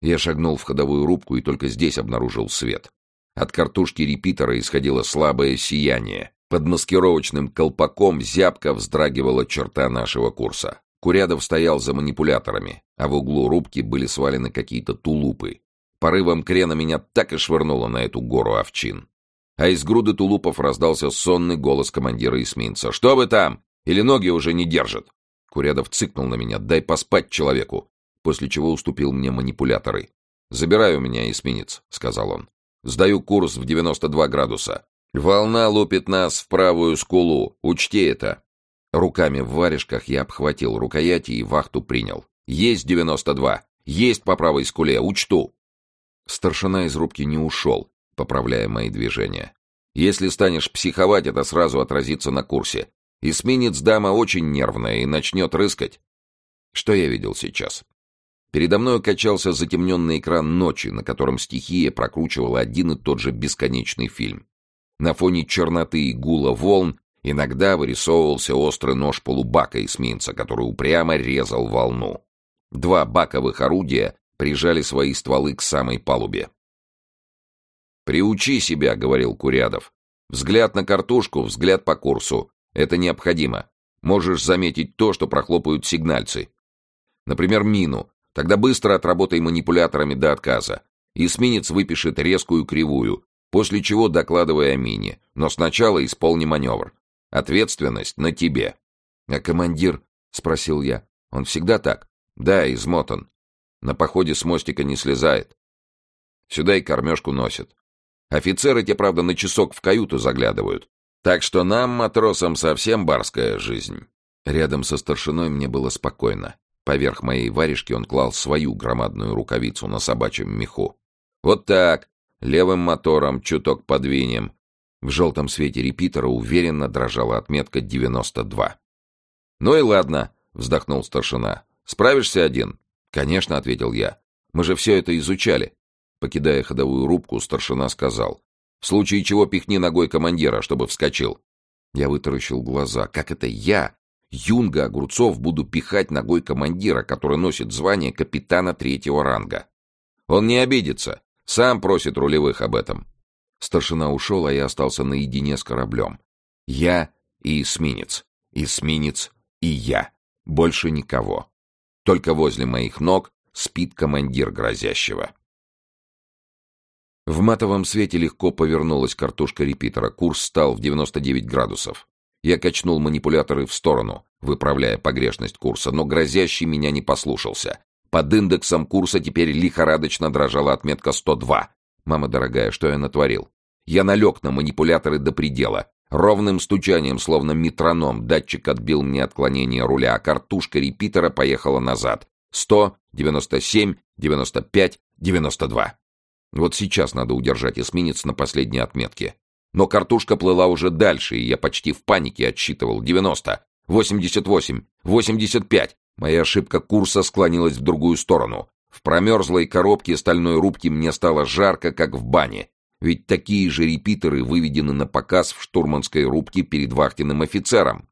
Я шагнул в ходовую рубку и только здесь обнаружил свет. От картушки репитера исходило слабое сияние. Под маскировочным колпаком зябко вздрагивала черта нашего курса. Курядов стоял за манипуляторами, а в углу рубки были свалены какие-то тулупы. Порывом крена меня так и швырнуло на эту гору овчин. А из груды тулупов раздался сонный голос командира эсминца. «Что вы там? Или ноги уже не держат?» Курядов цыкнул на меня. «Дай поспать человеку!» После чего уступил мне манипуляторы. «Забирай у меня эсминец», — сказал он. «Сдаю курс в 92 градуса. Волна лупит нас в правую скулу. Учти это». Руками в варежках я обхватил рукояти и вахту принял. «Есть 92! Есть по правой скуле! Учту!» Старшина из рубки не ушел, поправляя мои движения. «Если станешь психовать, это сразу отразится на курсе. Эсминец дама очень нервная и начнет рыскать». Что я видел сейчас? Передо мной качался затемненный экран ночи, на котором стихия прокручивала один и тот же бесконечный фильм. На фоне черноты и гула волн иногда вырисовывался острый нож полубака эсминца, который упрямо резал волну. Два баковых орудия прижали свои стволы к самой палубе. «Приучи себя», — говорил Курядов. «Взгляд на картушку, взгляд по курсу. Это необходимо. Можешь заметить то, что прохлопают сигнальцы. Например, мину. Тогда быстро отработай манипуляторами до отказа. Эсминец выпишет резкую кривую, после чего докладывай о мине. Но сначала исполни маневр. Ответственность на тебе. «А командир?» — спросил я. «Он всегда так?» «Да, измотан. На походе с мостика не слезает. Сюда и кормежку носит. Офицеры те, правда, на часок в каюту заглядывают. Так что нам, матросам, совсем барская жизнь». Рядом со старшиной мне было спокойно. Поверх моей варежки он клал свою громадную рукавицу на собачьем меху. «Вот так. Левым мотором чуток подвинем». В желтом свете репитера уверенно дрожала отметка 92. «Ну и ладно», — вздохнул старшина. «Справишься один?» «Конечно», — ответил я. «Мы же все это изучали». Покидая ходовую рубку, старшина сказал. «В случае чего пихни ногой командира, чтобы вскочил». Я вытаращил глаза. «Как это я Юнга Огурцов буду пихать ногой командира, который носит звание капитана третьего ранга. Он не обидится, сам просит рулевых об этом. Старшина ушел, а я остался наедине с кораблем. Я и эсминец, эсминец и я. Больше никого. Только возле моих ног спит командир грозящего. В матовом свете легко повернулась картушка репитера. Курс стал в 99 градусов. Я качнул манипуляторы в сторону, выправляя погрешность курса, но грозящий меня не послушался. Под индексом курса теперь лихорадочно дрожала отметка 102. Мама дорогая, что я натворил? Я налег на манипуляторы до предела. Ровным стучанием, словно метроном, датчик отбил мне отклонение руля, а картушка репитера поехала назад. 100, 97, 95, 92. Вот сейчас надо удержать эсминец на последней отметке. Но картушка плыла уже дальше, и я почти в панике отсчитывал 90, 88, 85. Моя ошибка курса склонилась в другую сторону. В промерзлой коробке стальной рубки мне стало жарко, как в бане. Ведь такие же репитеры выведены на показ в штурманской рубке перед вахтенным офицером.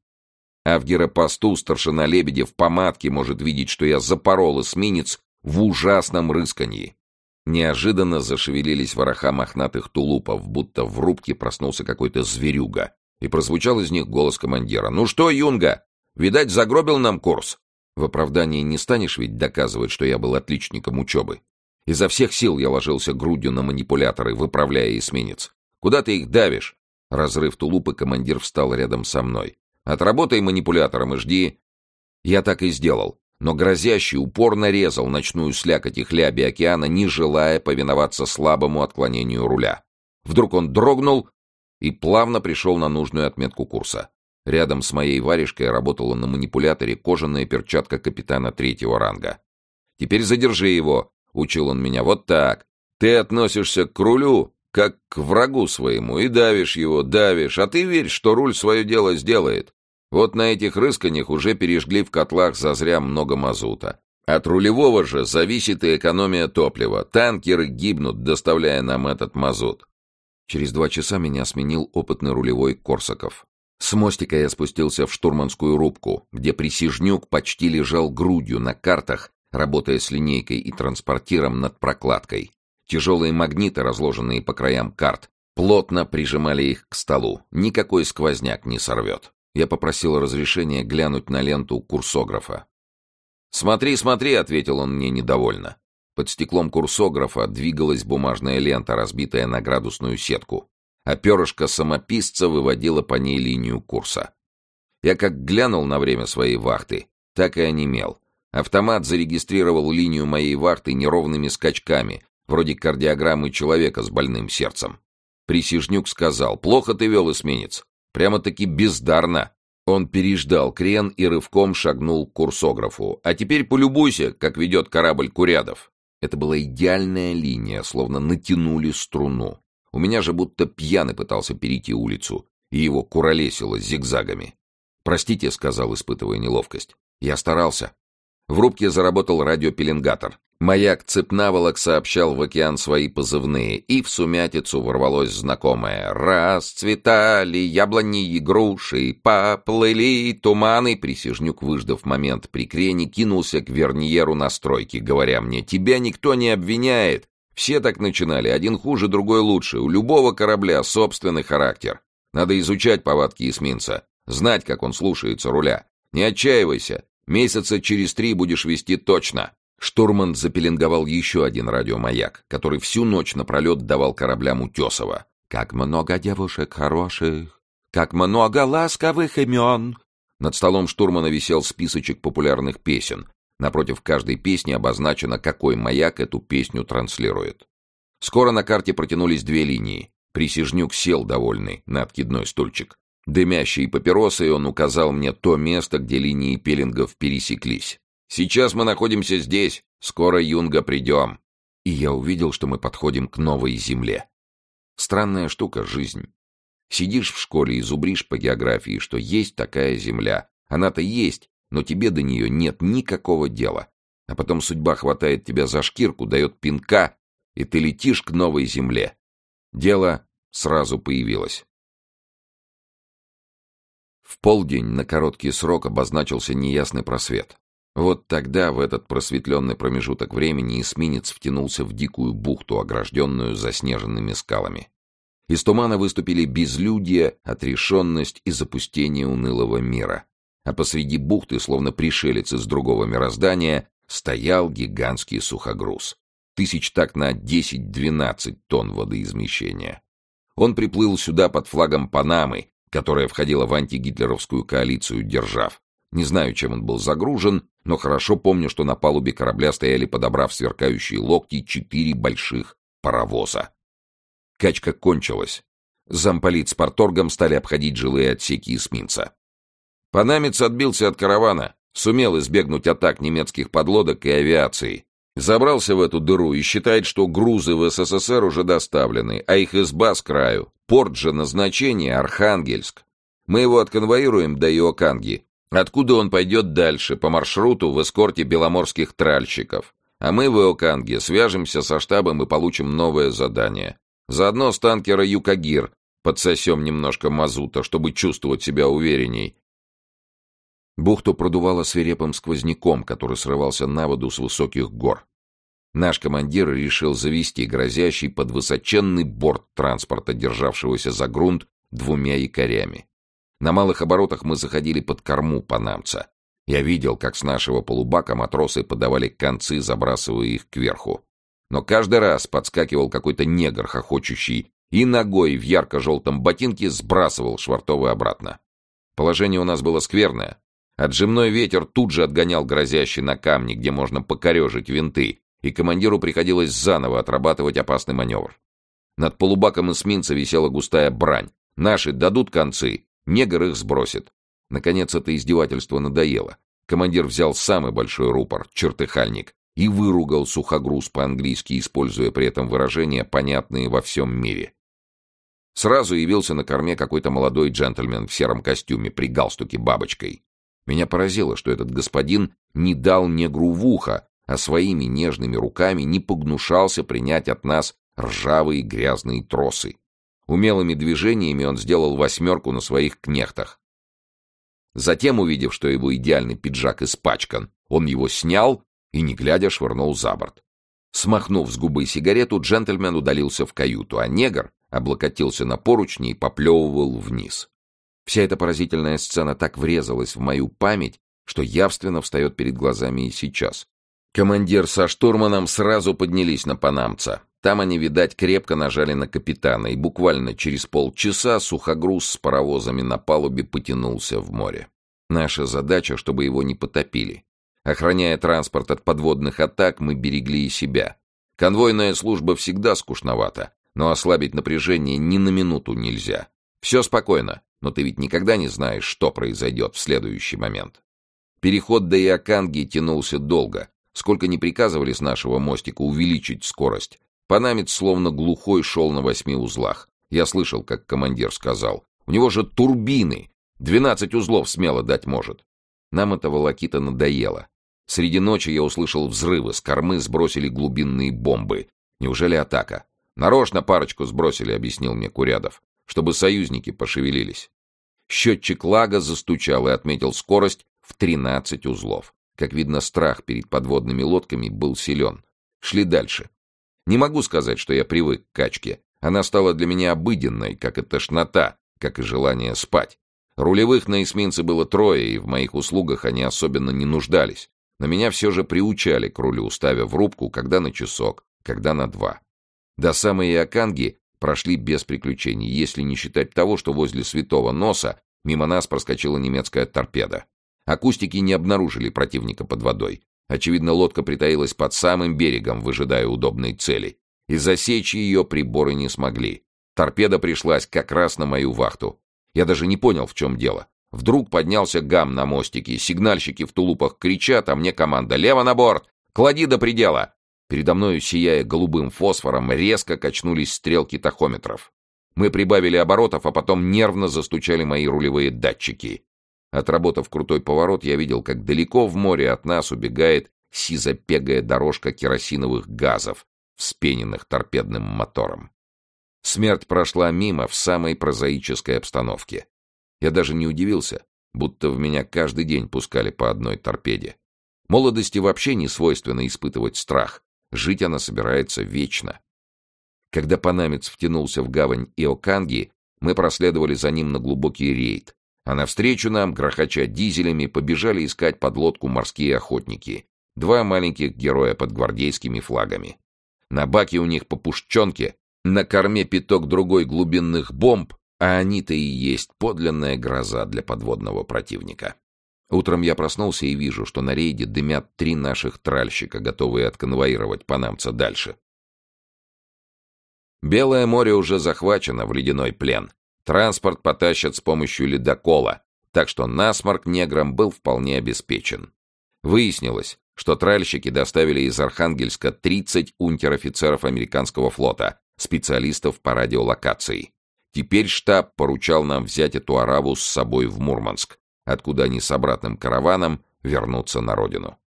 А в гиропосту старшина Лебедев помадке может видеть, что я запорол эсминец в ужасном рысканье. Неожиданно зашевелились вороха мохнатых тулупов, будто в рубке проснулся какой-то зверюга. И прозвучал из них голос командира. «Ну что, Юнга, видать, загробил нам курс?» В оправдании не станешь ведь доказывать, что я был отличником учебы. Изо всех сил я ложился грудью на манипуляторы, выправляя эсминец. «Куда ты их давишь?» Разрыв тулупы, командир встал рядом со мной. «Отработай манипулятором и жди». Я так и сделал, но грозящий упорно резал ночную слякоть и хляби океана, не желая повиноваться слабому отклонению руля. Вдруг он дрогнул и плавно пришел на нужную отметку курса. Рядом с моей варежкой работала на манипуляторе кожаная перчатка капитана третьего ранга. «Теперь задержи его», — учил он меня, — «вот так. Ты относишься к рулю, как к врагу своему, и давишь его, давишь, а ты верь, что руль свое дело сделает. Вот на этих рысканях уже пережгли в котлах зазря много мазута. От рулевого же зависит и экономия топлива. Танкеры гибнут, доставляя нам этот мазут. Через два часа меня сменил опытный рулевой Корсаков. С мостика я спустился в штурманскую рубку, где присяжнюк почти лежал грудью на картах, работая с линейкой и транспортиром над прокладкой. Тяжелые магниты, разложенные по краям карт, плотно прижимали их к столу. Никакой сквозняк не сорвет. Я попросил разрешения глянуть на ленту курсографа. «Смотри, смотри», — ответил он мне недовольно. Под стеклом курсографа двигалась бумажная лента, разбитая на градусную сетку, а перышко самописца выводило по ней линию курса. Я как глянул на время своей вахты, так и онемел. Автомат зарегистрировал линию моей вахты неровными скачками, вроде кардиограммы человека с больным сердцем. Присяжнюк сказал, «Плохо ты вел, эсминец. Прямо-таки бездарно». Он переждал крен и рывком шагнул к курсографу. «А теперь полюбуйся, как ведет корабль Курядов». Это была идеальная линия, словно натянули струну. У меня же будто пьяный пытался перейти улицу, и его куролесило зигзагами. «Простите», — сказал, испытывая неловкость. «Я старался». В рубке заработал радиопеленгатор. Маяк Цепнаволок сообщал в океан свои позывные, и в сумятицу ворвалось знакомое. «Расцветали яблони и груши, поплыли туманы». Присяжнюк, выждав момент при крене, кинулся к верниеру настройки, говоря мне, «Тебя никто не обвиняет. Все так начинали, один хуже, другой лучше. У любого корабля собственный характер. Надо изучать повадки эсминца, знать, как он слушается руля. Не отчаивайся, месяца через три будешь вести точно». Штурман запеленговал еще один радиомаяк, который всю ночь напролет давал кораблям Утесова. «Как много девушек хороших! Как много ласковых имен!» Над столом штурмана висел списочек популярных песен. Напротив каждой песни обозначено, какой маяк эту песню транслирует. Скоро на карте протянулись две линии. Присяжнюк сел довольный на откидной стульчик. Дымящие папиросы, он указал мне то место, где линии пеленгов пересеклись. Сейчас мы находимся здесь, скоро Юнга придем. И я увидел, что мы подходим к новой земле. Странная штука — жизнь. Сидишь в школе и зубришь по географии, что есть такая земля. Она-то есть, но тебе до нее нет никакого дела. А потом судьба хватает тебя за шкирку, дает пинка, и ты летишь к новой земле. Дело сразу появилось. В полдень на короткий срок обозначился неясный просвет. Вот тогда, в этот просветленный промежуток времени, эсминец втянулся в дикую бухту, огражденную заснеженными скалами. Из тумана выступили безлюдие, отрешенность и запустение унылого мира. А посреди бухты, словно пришелец из другого мироздания, стоял гигантский сухогруз. Тысяч так на 10-12 тонн водоизмещения. Он приплыл сюда под флагом Панамы, которая входила в антигитлеровскую коалицию держав. Не знаю, чем он был загружен, но хорошо помню, что на палубе корабля стояли, подобрав сверкающие локти, четыре больших паровоза. Качка кончилась. Замполит с порторгом стали обходить жилые отсеки эсминца. Панамец отбился от каравана, сумел избегнуть атак немецких подлодок и авиации. Забрался в эту дыру и считает, что грузы в СССР уже доставлены, а их изба с краю. Порт же назначения — Архангельск. Мы его отконвоируем до Иоканги, Откуда он пойдет дальше, по маршруту в эскорте беломорских тральщиков. А мы в Иоканге свяжемся со штабом и получим новое задание. Заодно с танкера Юкагир подсосем немножко мазута, чтобы чувствовать себя уверенней. Бухту продувало свирепым сквозняком, который срывался на воду с высоких гор. Наш командир решил завести грозящий под высоченный борт транспорта, державшегося за грунт, двумя якорями. На малых оборотах мы заходили под корму панамца. Я видел, как с нашего полубака матросы подавали концы, забрасывая их кверху. Но каждый раз подскакивал какой-то негр, хохочущий, и ногой в ярко-желтом ботинке сбрасывал швартовы обратно. Положение у нас было скверное. Отжимной ветер тут же отгонял грозящий на камни, где можно покорежить винты, и командиру приходилось заново отрабатывать опасный маневр. Над полубаком эсминца висела густая брань. Наши дадут концы, негр их сбросит. Наконец это издевательство надоело. Командир взял самый большой рупор, чертыхальник, и выругал сухогруз по-английски, используя при этом выражения, понятные во всем мире. Сразу явился на корме какой-то молодой джентльмен в сером костюме при галстуке бабочкой. Меня поразило, что этот господин не дал негру в ухо, а своими нежными руками не погнушался принять от нас ржавые грязные тросы. Умелыми движениями он сделал восьмерку на своих кнехтах. Затем, увидев, что его идеальный пиджак испачкан, он его снял и, не глядя, швырнул за борт. Смахнув с губы сигарету, джентльмен удалился в каюту, а негр облокотился на поручни и поплевывал вниз. Вся эта поразительная сцена так врезалась в мою память, что явственно встает перед глазами и сейчас. Командир со штурманом сразу поднялись на панамца. Там они, видать, крепко нажали на капитана, и буквально через полчаса сухогруз с паровозами на палубе потянулся в море. Наша задача, чтобы его не потопили. Охраняя транспорт от подводных атак, мы берегли и себя. Конвойная служба всегда скучновата, но ослабить напряжение ни на минуту нельзя. Все спокойно, но ты ведь никогда не знаешь, что произойдет в следующий момент. Переход до Иоканги тянулся долго. Сколько не приказывали с нашего мостика увеличить скорость. Панамец словно глухой шел на восьми узлах. Я слышал, как командир сказал. У него же турбины. Двенадцать узлов смело дать может. Нам это волокита надоело. Среди ночи я услышал взрывы, с кормы сбросили глубинные бомбы. Неужели атака? Нарочно парочку сбросили, объяснил мне Курядов, чтобы союзники пошевелились. Счетчик лага застучал и отметил скорость в 13 узлов. Как видно, страх перед подводными лодками был силен. Шли дальше. Не могу сказать, что я привык к качке. Она стала для меня обыденной, как и тошнота, как и желание спать. Рулевых на эсминце было трое, и в моих услугах они особенно не нуждались. Но меня все же приучали к рулю, ставя в рубку, когда на часок, когда на два. До самой Иоканги прошли без приключений, если не считать того, что возле Святого Носа мимо нас проскочила немецкая торпеда. Акустики не обнаружили противника под водой. Очевидно, лодка притаилась под самым берегом, выжидая удобной цели. И засечь ее приборы не смогли. Торпеда пришлась как раз на мою вахту. Я даже не понял, в чем дело. Вдруг поднялся гам на мостике, сигнальщики в тулупах кричат, а мне команда «Лево на борт! Клади до предела!» Передо мною, сияя голубым фосфором, резко качнулись стрелки тахометров. Мы прибавили оборотов, а потом нервно застучали мои рулевые датчики. Отработав крутой поворот, я видел, как далеко в море от нас убегает сизопегая дорожка керосиновых газов, вспененных торпедным мотором. Смерть прошла мимо в самой прозаической обстановке. Я даже не удивился, будто в меня каждый день пускали по одной торпеде. Молодости вообще не свойственно испытывать страх, Жить она собирается вечно. Когда панамец втянулся в гавань Иоканги, мы проследовали за ним на глубокий рейд, а навстречу нам, грохоча дизелями, побежали искать подлодку морские охотники, два маленьких героя под гвардейскими флагами. На баке у них по пушченке, на корме пяток другой глубинных бомб, а они-то и есть подлинная гроза для подводного противника. Утром я проснулся и вижу, что на рейде дымят три наших тральщика, готовые отконвоировать панамца дальше. Белое море уже захвачено в ледяной плен. Транспорт потащат с помощью ледокола, так что насморк неграм был вполне обеспечен. Выяснилось, что тральщики доставили из Архангельска 30 унтер-офицеров американского флота, специалистов по радиолокации. Теперь штаб поручал нам взять эту араву с собой в Мурманск, откуда они с обратным караваном вернутся на родину.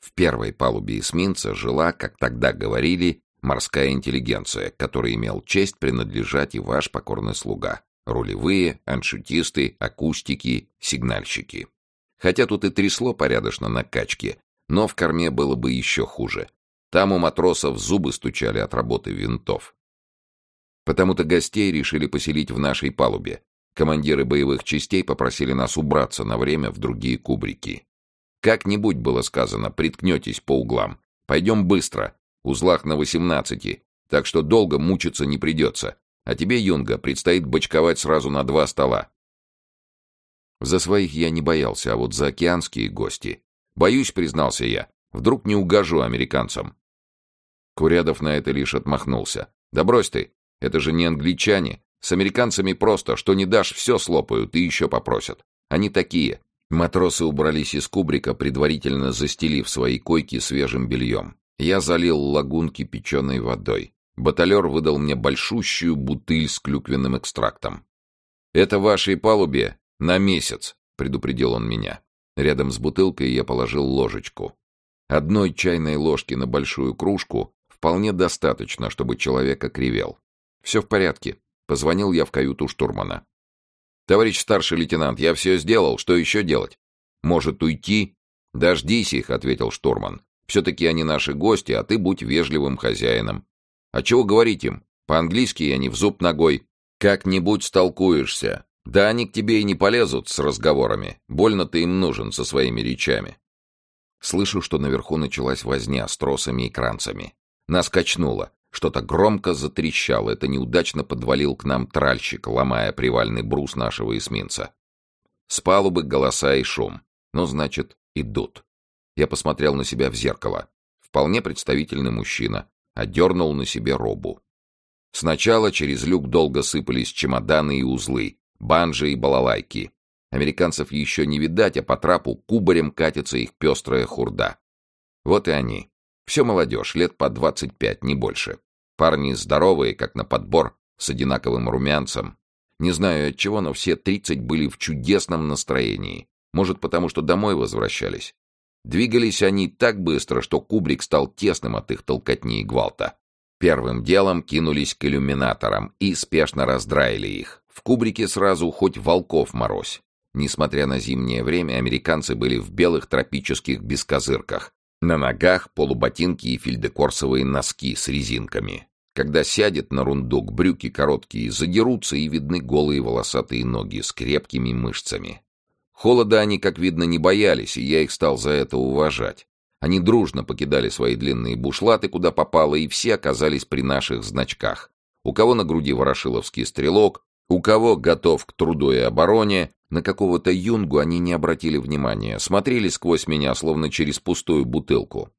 В первой палубе эсминца жила, как тогда говорили, морская интеллигенция, которой имел честь принадлежать и ваш покорный слуга. Рулевые, аншутисты, акустики, сигнальщики. Хотя тут и трясло порядочно на качке, но в корме было бы еще хуже. Там у матросов зубы стучали от работы винтов. Потому-то гостей решили поселить в нашей палубе. Командиры боевых частей попросили нас убраться на время в другие кубрики. Как-нибудь было сказано, приткнетесь по углам. Пойдем быстро. Узлах на восемнадцати, так что долго мучиться не придется. А тебе, Юнга, предстоит бочковать сразу на два стола. За своих я не боялся, а вот за океанские гости. Боюсь, признался я. Вдруг не угожу американцам. Курядов на это лишь отмахнулся. Да брось ты, это же не англичане. С американцами просто, что не дашь, все слопают и еще попросят. Они такие. Матросы убрались из кубрика, предварительно застелив свои койки свежим бельем. Я залил лагунки печеной водой. Баталер выдал мне большущую бутыль с клюквенным экстрактом. «Это вашей палубе на месяц», — предупредил он меня. Рядом с бутылкой я положил ложечку. Одной чайной ложки на большую кружку вполне достаточно, чтобы человек окривел. «Все в порядке», — позвонил я в каюту штурмана. «Товарищ старший лейтенант, я все сделал. Что еще делать?» «Может, уйти?» «Дождись их», — ответил штурман. «Все-таки они наши гости, а ты будь вежливым хозяином». «А чего говорить им? По-английски я не в зуб ногой. Как-нибудь столкуешься. Да они к тебе и не полезут с разговорами. Больно ты им нужен со своими речами». Слышу, что наверху началась возня с тросами и кранцами. Нас качнуло. Что-то громко затрещало, это неудачно подвалил к нам тральщик, ломая привальный брус нашего эсминца. С палубы голоса и шум. Ну, значит, идут. Я посмотрел на себя в зеркало. Вполне представительный мужчина. Одернул на себе робу. Сначала через люк долго сыпались чемоданы и узлы, банжи и балалайки. Американцев еще не видать, а по трапу кубарем катится их пестрая хурда. Вот и они. Все молодежь, лет по двадцать пять, не больше. Парни здоровые, как на подбор, с одинаковым румянцем. Не знаю от чего, но все тридцать были в чудесном настроении. Может, потому что домой возвращались. Двигались они так быстро, что кубрик стал тесным от их толкотни и гвалта. Первым делом кинулись к иллюминаторам и спешно раздраили их. В кубрике сразу хоть волков морозь. Несмотря на зимнее время, американцы были в белых тропических бескозырках, на ногах полуботинки и фельдекорсовые носки с резинками. Когда сядет на рундук, брюки короткие, задерутся и видны голые волосатые ноги с крепкими мышцами. Холода они, как видно, не боялись, и я их стал за это уважать. Они дружно покидали свои длинные бушлаты, куда попало, и все оказались при наших значках. У кого на груди ворошиловский стрелок, у кого готов к труду и обороне, на какого-то юнгу они не обратили внимания, смотрели сквозь меня, словно через пустую бутылку.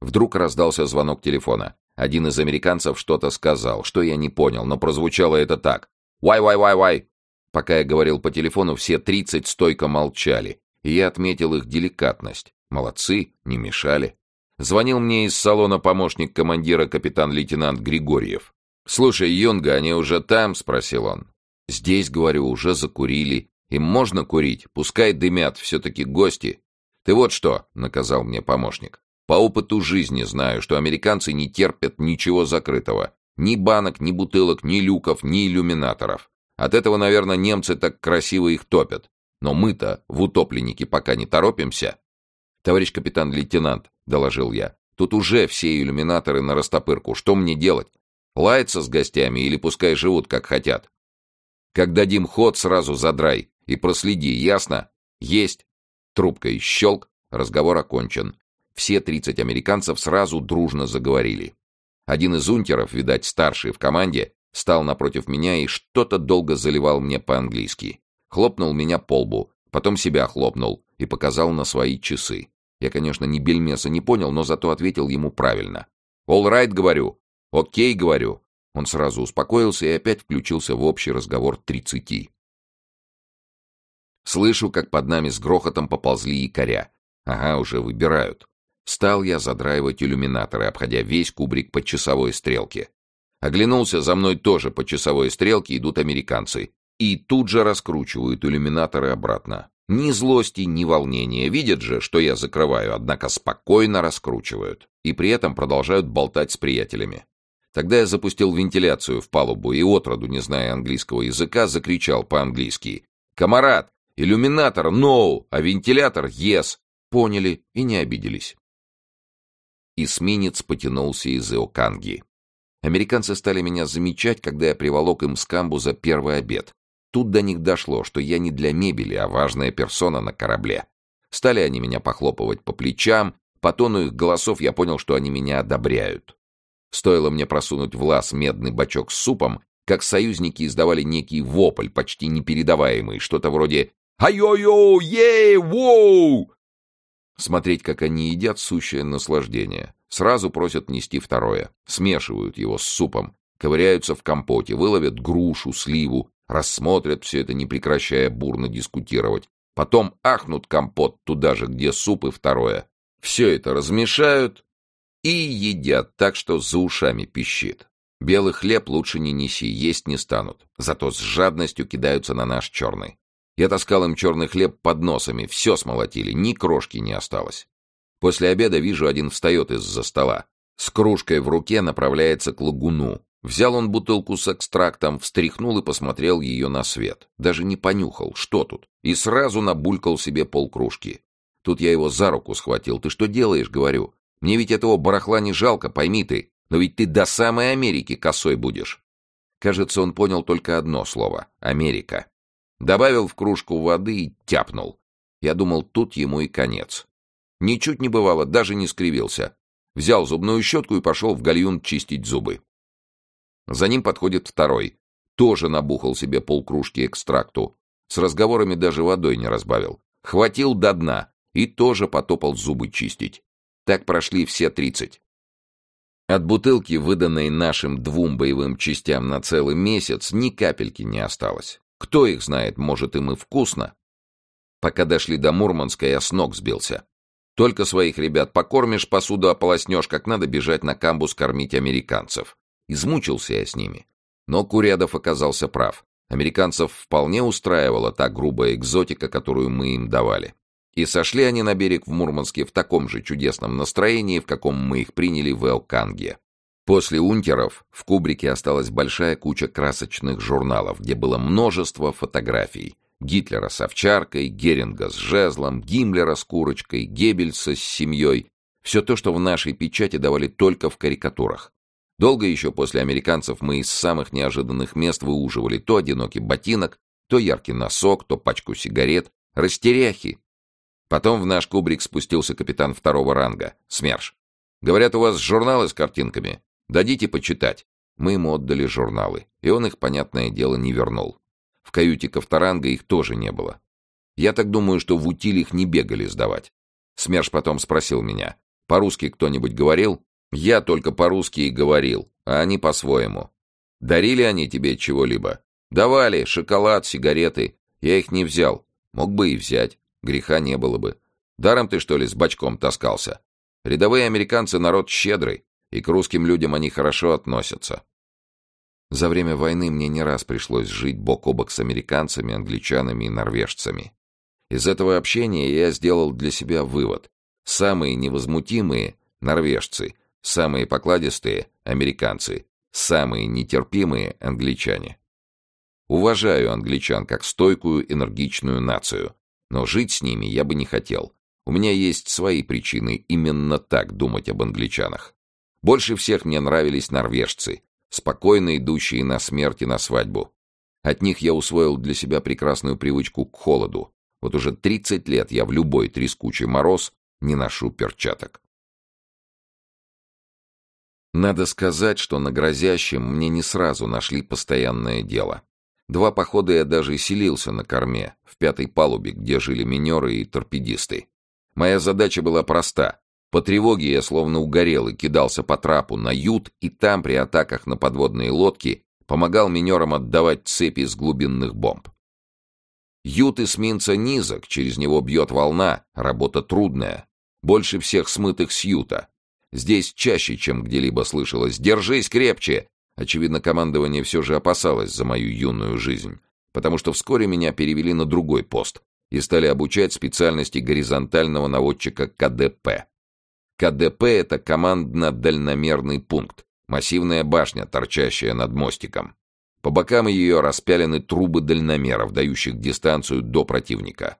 Вдруг раздался звонок телефона. Один из американцев что-то сказал, что я не понял, но прозвучало это так. «Вай-вай-вай-вай!» Пока я говорил по телефону, все тридцать стойко молчали, и я отметил их деликатность. Молодцы, не мешали. Звонил мне из салона помощник командира капитан-лейтенант Григорьев. «Слушай, Юнга, они уже там?» — спросил он. Здесь, говорю, уже закурили. Им можно курить, пускай дымят, все-таки гости. Ты вот что, — наказал мне помощник. По опыту жизни знаю, что американцы не терпят ничего закрытого. Ни банок, ни бутылок, ни люков, ни иллюминаторов. От этого, наверное, немцы так красиво их топят. Но мы-то в утопленники пока не торопимся. Товарищ капитан-лейтенант, — доложил я, — тут уже все иллюминаторы на растопырку. Что мне делать? Лаяться с гостями или пускай живут, как хотят? Как дадим ход, сразу задрай и проследи, ясно? Есть. Трубкой щелк, разговор окончен. Все тридцать американцев сразу дружно заговорили. Один из унтеров, видать, старший в команде, стал напротив меня и что-то долго заливал мне по-английски. Хлопнул меня по лбу, потом себя хлопнул и показал на свои часы. Я, конечно, ни бельмеса не понял, но зато ответил ему правильно. «All right», — говорю. «Окей», — говорю. Он сразу успокоился и опять включился в общий разговор тридцати. Слышу, как под нами с грохотом поползли якоря. Ага, уже выбирают. Стал я задраивать иллюминаторы, обходя весь кубрик по часовой стрелке. Оглянулся, за мной тоже по часовой стрелке идут американцы. И тут же раскручивают иллюминаторы обратно. Ни злости, ни волнения. Видят же, что я закрываю, однако спокойно раскручивают. И при этом продолжают болтать с приятелями. Тогда я запустил вентиляцию в палубу и отроду, не зная английского языка, закричал по-английски. «Камарад! Иллюминатор — no, а вентилятор — yes!» Поняли и не обиделись. Эсминец потянулся из Иоканги. Американцы стали меня замечать, когда я приволок им с камбуза первый обед. Тут до них дошло, что я не для мебели, а важная персона на корабле. Стали они меня похлопывать по плечам, по тону их голосов я понял, что они меня одобряют. Стоило мне просунуть в лаз медный бачок с супом, как союзники издавали некий вопль, почти непередаваемый, что-то вроде «Ай-ой-ой! Ей! Воу!» Смотреть, как они едят, сущее наслаждение. Сразу просят нести второе. Смешивают его с супом, ковыряются в компоте, выловят грушу, сливу, рассмотрят все это, не прекращая бурно дискутировать. Потом ахнут компот туда же, где суп и второе. Все это размешают и едят так, что за ушами пищит. Белый хлеб лучше не неси, есть не станут. Зато с жадностью кидаются на наш черный. Я таскал им черный хлеб под носами, все смолотили, ни крошки не осталось. После обеда вижу, один встает из-за стола. С кружкой в руке направляется к лагуну. Взял он бутылку с экстрактом, встряхнул и посмотрел ее на свет. Даже не понюхал, что тут. И сразу набулькал себе полкружки. Тут я его за руку схватил. «Ты что делаешь?» — говорю. «Мне ведь этого барахла не жалко, пойми ты. Но ведь ты до самой Америки косой будешь». Кажется, он понял только одно слово — «Америка». Добавил в кружку воды и тяпнул. Я думал, тут ему и конец. Ничуть не бывало, даже не скривился. Взял зубную щетку и пошел в гальюн чистить зубы. За ним подходит второй. Тоже набухал себе полкружки экстракту. С разговорами даже водой не разбавил. Хватил до дна и тоже потопал зубы чистить. Так прошли все тридцать. От бутылки, выданной нашим двум боевым частям на целый месяц, ни капельки не осталось. Кто их знает, может, им и вкусно. Пока дошли до Мурманска, я с ног сбился. Только своих ребят покормишь, посуду ополоснешь, как надо бежать на камбус кормить американцев. Измучился я с ними. Но Курядов оказался прав. Американцев вполне устраивала та грубая экзотика, которую мы им давали. И сошли они на берег в Мурманске в таком же чудесном настроении, в каком мы их приняли в Элканге. После унтеров в кубрике осталась большая куча красочных журналов, где было множество фотографий. Гитлера с овчаркой, Геринга с жезлом, Гиммлера с курочкой, Геббельса с семьей. Все то, что в нашей печати давали только в карикатурах. Долго еще после американцев мы из самых неожиданных мест выуживали то одинокий ботинок, то яркий носок, то пачку сигарет, растеряхи. Потом в наш кубрик спустился капитан второго ранга, СМЕРШ. Говорят, у вас журналы с картинками. Дадите почитать». Мы ему отдали журналы, и он их, понятное дело, не вернул. В каюте Ковторанга их тоже не было. Я так думаю, что в утиль их не бегали сдавать. СМЕРШ потом спросил меня, по-русски кто-нибудь говорил? Я только по-русски и говорил, а они по-своему. Дарили они тебе чего-либо? Давали, шоколад, сигареты. Я их не взял. Мог бы и взять, греха не было бы. Даром ты, что ли, с бачком таскался? Рядовые американцы народ щедрый, и к русским людям они хорошо относятся. За время войны мне не раз пришлось жить бок о бок с американцами, англичанами и норвежцами. Из этого общения я сделал для себя вывод. Самые невозмутимые — норвежцы, самые покладистые — американцы, самые нетерпимые — англичане. Уважаю англичан как стойкую, энергичную нацию, но жить с ними я бы не хотел. У меня есть свои причины именно так думать об англичанах. Больше всех мне нравились норвежцы, спокойно идущие на смерть и на свадьбу. От них я усвоил для себя прекрасную привычку к холоду. Вот уже 30 лет я в любой трескучий мороз не ношу перчаток. Надо сказать, что на грозящем мне не сразу нашли постоянное дело. Два похода я даже и селился на корме, в пятой палубе, где жили минеры и торпедисты. Моя задача была проста по тревоге я словно угорел и кидался по трапу на ют, и там при атаках на подводные лодки помогал минерам отдавать цепи с глубинных бомб. Ют эсминца низок, через него бьет волна, работа трудная. Больше всех смытых с юта. Здесь чаще, чем где-либо слышалось «Держись крепче!» Очевидно, командование все же опасалось за мою юную жизнь, потому что вскоре меня перевели на другой пост и стали обучать специальности горизонтального наводчика КДП. КДП — это командно-дальномерный пункт, массивная башня, торчащая над мостиком. По бокам ее распялены трубы дальномеров, дающих дистанцию до противника.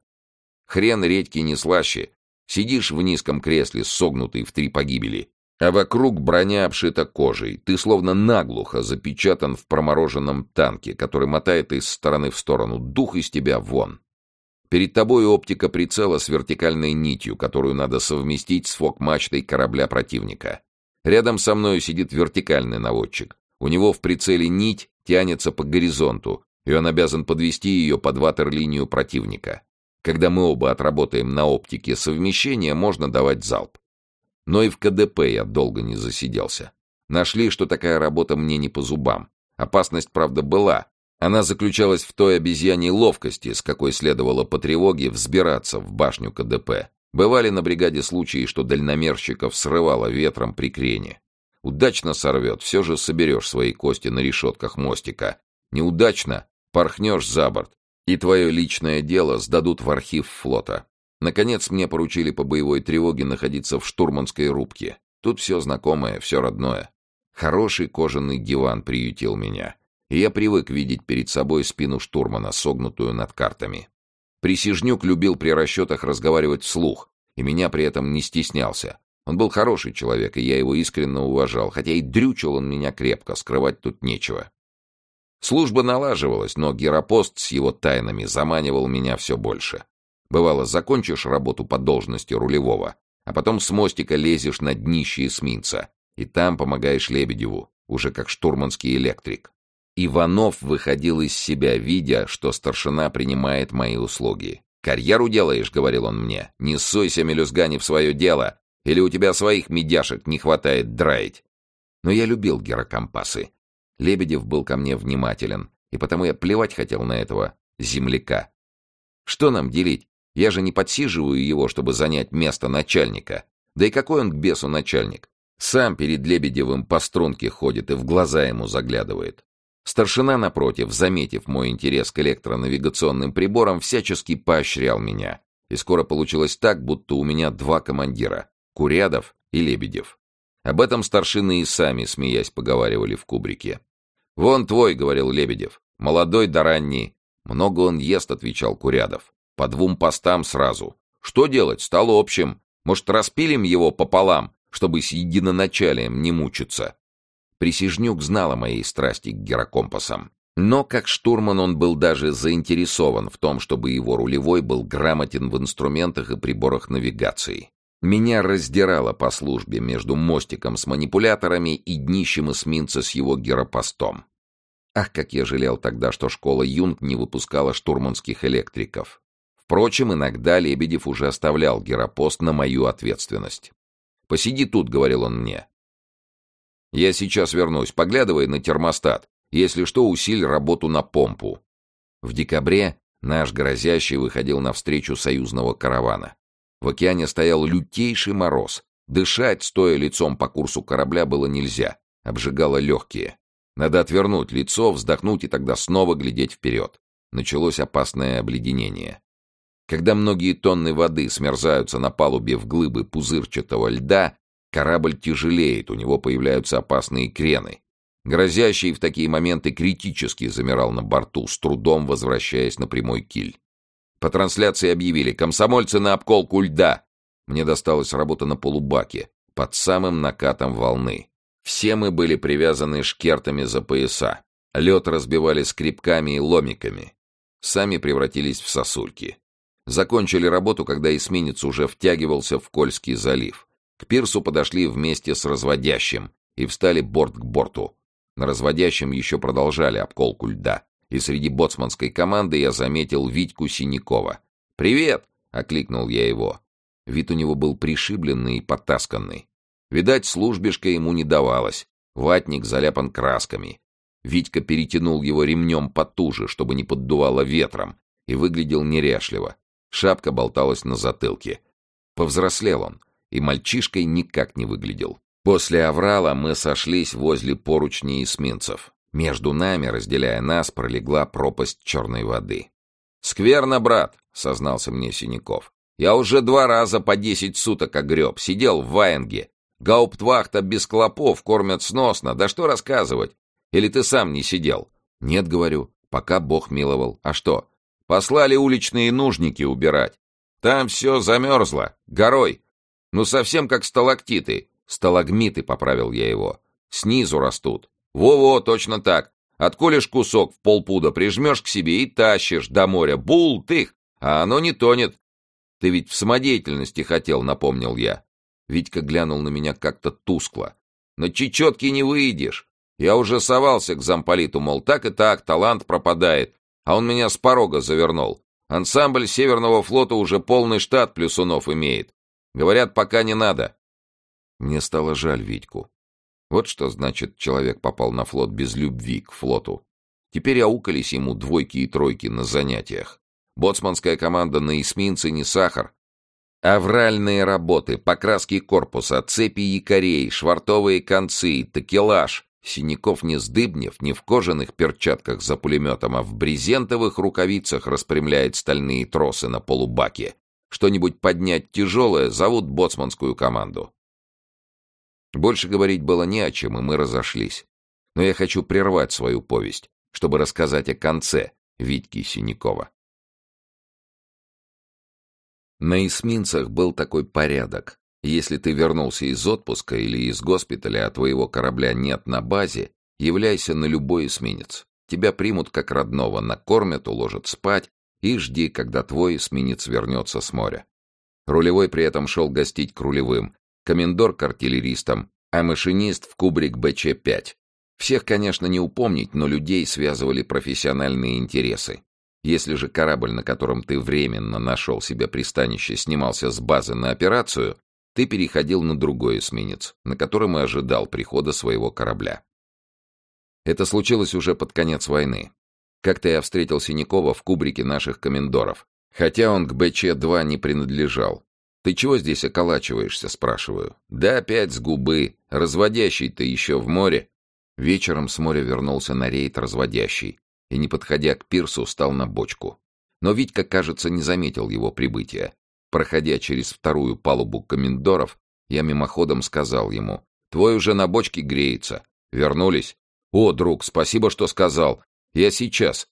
Хрен редьки не слаще. Сидишь в низком кресле, согнутый в три погибели, А вокруг броня обшита кожей. Ты словно наглухо запечатан в промороженном танке, который мотает из стороны в сторону. Дух из тебя вон. Перед тобой оптика прицела с вертикальной нитью, которую надо совместить с фок-мачтой корабля противника. Рядом со мной сидит вертикальный наводчик. У него в прицеле нить тянется по горизонту, и он обязан подвести ее под ватерлинию противника. Когда мы оба отработаем на оптике совмещения, можно давать залп. Но и в КДП я долго не засиделся. Нашли, что такая работа мне не по зубам. Опасность, правда, была. Она заключалась в той обезьяньей ловкости, с какой следовало по тревоге взбираться в башню КДП. Бывали на бригаде случаи, что дальномерщиков срывало ветром при крене. Удачно сорвет, все же соберешь свои кости на решетках мостика. Неудачно — порхнешь за борт, и твое личное дело сдадут в архив флота. Наконец мне поручили по боевой тревоге находиться в штурманской рубке. Тут все знакомое, все родное. Хороший кожаный диван приютил меня. И я привык видеть перед собой спину штурмана, согнутую над картами. Присяжнюк любил при расчетах разговаривать вслух, и меня при этом не стеснялся. Он был хороший человек, и я его искренне уважал, хотя и дрючил он меня крепко, скрывать тут нечего. Служба налаживалась, но Геропост с его тайнами заманивал меня все больше. Бывало, закончишь работу по должности рулевого, а потом с мостика лезешь на днище эсминца, и там помогаешь Лебедеву, уже как штурманский электрик. Иванов выходил из себя, видя, что старшина принимает мои услуги. «Карьеру делаешь», — говорил он мне, — «не ссойся, мелюзга, не в свое дело, или у тебя своих медяшек не хватает драить». Но я любил герокомпасы. Лебедев был ко мне внимателен, и потому я плевать хотел на этого земляка. Что нам делить? Я же не подсиживаю его, чтобы занять место начальника. Да и какой он к бесу начальник? Сам перед Лебедевым по струнке ходит и в глаза ему заглядывает. Старшина, напротив, заметив мой интерес к электронавигационным приборам, всячески поощрял меня. И скоро получилось так, будто у меня два командира — Курядов и Лебедев. Об этом старшины и сами, смеясь, поговаривали в кубрике. «Вон твой», — говорил Лебедев, — «молодой да ранний». «Много он ест», — отвечал Курядов. По двум постам сразу. Что делать? Стало общим. Может, распилим его пополам, чтобы с единоначалием не мучиться? Присяжнюк знал о моей страсти к герокомпасам. Но как штурман он был даже заинтересован в том, чтобы его рулевой был грамотен в инструментах и приборах навигации. Меня раздирало по службе между мостиком с манипуляторами и днищем эсминца с его геропостом. Ах, как я жалел тогда, что школа Юнг не выпускала штурманских электриков. Впрочем, иногда Лебедев уже оставлял геропост на мою ответственность. «Посиди тут», — говорил он мне. «Я сейчас вернусь. Поглядывай на термостат. Если что, усиль работу на помпу». В декабре наш грозящий выходил навстречу союзного каравана. В океане стоял лютейший мороз. Дышать, стоя лицом по курсу корабля, было нельзя. Обжигало легкие. Надо отвернуть лицо, вздохнуть и тогда снова глядеть вперед. Началось опасное обледенение. Когда многие тонны воды смерзаются на палубе в глыбы пузырчатого льда, корабль тяжелеет, у него появляются опасные крены. Грозящий в такие моменты критически замирал на борту, с трудом возвращаясь на прямой киль. По трансляции объявили «Комсомольцы на обколку льда!» Мне досталась работа на полубаке, под самым накатом волны. Все мы были привязаны шкертами за пояса. Лед разбивали скребками и ломиками. Сами превратились в сосульки. Закончили работу, когда эсминец уже втягивался в Кольский залив. К пирсу подошли вместе с разводящим и встали борт к борту. На разводящем еще продолжали обколку льда, и среди боцманской команды я заметил Витьку Синякова. «Привет!» — окликнул я его. Вид у него был пришибленный и потасканный. Видать, службишка ему не давалась. Ватник заляпан красками. Витька перетянул его ремнем потуже, чтобы не поддувало ветром, и выглядел неряшливо. Шапка болталась на затылке. Повзрослел он, и мальчишкой никак не выглядел. После аврала мы сошлись возле поручней эсминцев. Между нами, разделяя нас, пролегла пропасть черной воды. «Скверно, брат», — сознался мне Синяков. «Я уже два раза по десять суток огреб, сидел в Ваенге. Гауптвахта без клопов, кормят сносно, да что рассказывать? Или ты сам не сидел?» «Нет, — говорю, — пока Бог миловал. А что, Послали уличные нужники убирать. Там все замерзло, горой. Ну, совсем как сталактиты. Сталагмиты, поправил я его. Снизу растут. Во-во, точно так. Отколешь кусок в полпуда, прижмешь к себе и тащишь до моря. Бултых! А оно не тонет. Ты ведь в самодеятельности хотел, напомнил я. Витька глянул на меня как-то тускло. На чечетки не выйдешь. Я уже совался к замполиту, мол, так и так, талант пропадает. А он меня с порога завернул. Ансамбль Северного флота уже полный штат плюсунов имеет. Говорят, пока не надо. Мне стало жаль Витьку. Вот что значит, человек попал на флот без любви к флоту. Теперь аукались ему двойки и тройки на занятиях. Боцманская команда на эсминце не сахар. Авральные работы, покраски корпуса, цепи якорей, швартовые концы, такелаж. Синяков не сдыбнев, не в кожаных перчатках за пулеметом, а в брезентовых рукавицах распрямляет стальные тросы на полубаке. Что-нибудь поднять тяжелое зовут боцманскую команду. Больше говорить было не о чем, и мы разошлись. Но я хочу прервать свою повесть, чтобы рассказать о конце Витьки Синякова. На эсминцах был такой порядок. Если ты вернулся из отпуска или из госпиталя, а твоего корабля нет на базе, являйся на любой эсминец. Тебя примут как родного, накормят, уложат спать и жди, когда твой эсминец вернется с моря. Рулевой при этом шел гостить к рулевым, комендор к артиллеристам, а машинист в кубрик БЧ-5. Всех, конечно, не упомнить, но людей связывали профессиональные интересы. Если же корабль, на котором ты временно нашел себе пристанище, снимался с базы на операцию, ты переходил на другой эсминец, на котором и ожидал прихода своего корабля. Это случилось уже под конец войны. Как-то я встретил Синякова в кубрике наших комендоров, хотя он к БЧ-2 не принадлежал. «Ты чего здесь околачиваешься?» — спрашиваю. «Да опять с губы. Разводящий-то еще в море». Вечером с моря вернулся на рейд разводящий и, не подходя к пирсу, стал на бочку. Но Витька, кажется, не заметил его прибытия. Проходя через вторую палубу комендоров, я мимоходом сказал ему, «Твой уже на бочке греется. Вернулись?» «О, друг, спасибо, что сказал. Я сейчас».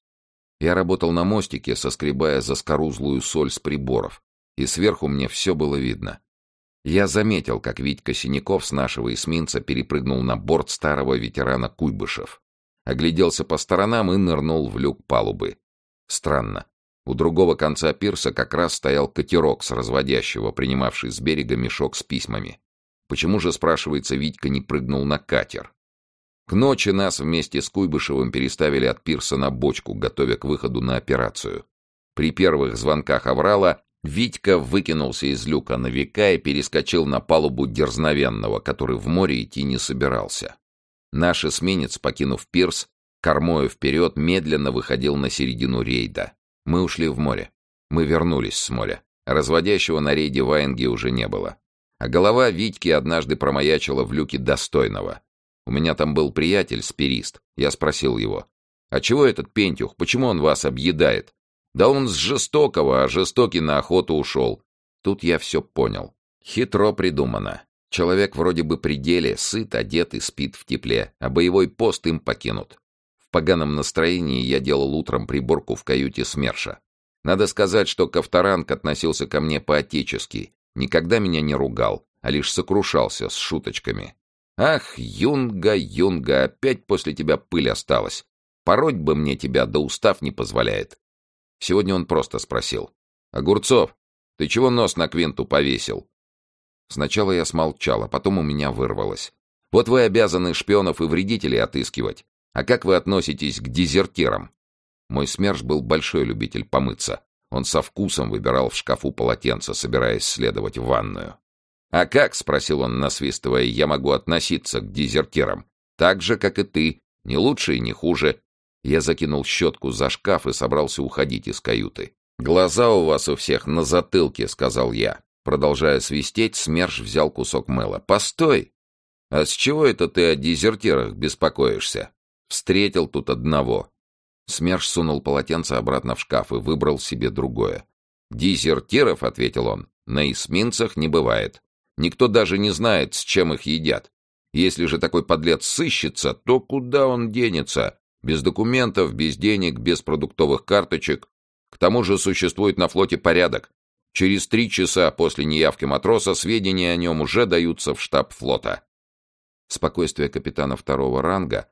Я работал на мостике, соскребая заскорузлую соль с приборов и сверху мне все было видно. Я заметил, как Витька Синяков с нашего эсминца перепрыгнул на борт старого ветерана Куйбышев. Огляделся по сторонам и нырнул в люк палубы. Странно. У другого конца пирса как раз стоял катерок с разводящего, принимавший с берега мешок с письмами. Почему же, спрашивается, Витька не прыгнул на катер? К ночи нас вместе с Куйбышевым переставили от пирса на бочку, готовя к выходу на операцию. При первых звонках Аврала Витька выкинулся из люка на века и перескочил на палубу дерзновенного, который в море идти не собирался. Наш эсминец, покинув пирс, кормою вперед, медленно выходил на середину рейда. Мы ушли в море. Мы вернулись с моря. Разводящего на рейде Ваенги уже не было. А голова Витьки однажды промаячила в люке достойного. У меня там был приятель, спирист. Я спросил его, «А чего этот пентюх? Почему он вас объедает?» Да он с жестокого, а жестокий на охоту ушел. Тут я все понял. Хитро придумано. Человек вроде бы при деле, сыт, одет и спит в тепле, а боевой пост им покинут. Поганом настроении я делал утром приборку в каюте СМЕРШа. Надо сказать, что Ковторанг относился ко мне по-отечески, никогда меня не ругал, а лишь сокрушался с шуточками. «Ах, Юнга, Юнга, опять после тебя пыль осталась. Пороть бы мне тебя, да устав не позволяет. Сегодня он просто спросил. «Огурцов, ты чего нос на квинту повесил?» Сначала я смолчал, а потом у меня вырвалось. «Вот вы обязаны шпионов и вредителей отыскивать. А как вы относитесь к дезертирам?» Мой СМЕРШ был большой любитель помыться. Он со вкусом выбирал в шкафу полотенце, собираясь следовать в ванную. «А как?» — спросил он, насвистывая, — «я могу относиться к дезертирам. Так же, как и ты. Не лучше и не хуже. Я закинул щетку за шкаф и собрался уходить из каюты. «Глаза у вас у всех на затылке», — сказал я. Продолжая свистеть, СМЕРШ взял кусок мыла. «Постой! А с чего это ты о дезертирах беспокоишься? Встретил тут одного». СМЕРШ сунул полотенце обратно в шкаф и выбрал себе другое. «Дезертиров», — ответил он, — «на эсминцах не бывает. Никто даже не знает, с чем их едят. Если же такой подлец сыщется, то куда он денется? Без документов, без денег, без продуктовых карточек. К тому же существует на флоте порядок. Через три часа после неявки матроса сведения о нем уже даются в штаб флота. Спокойствие капитана второго ранга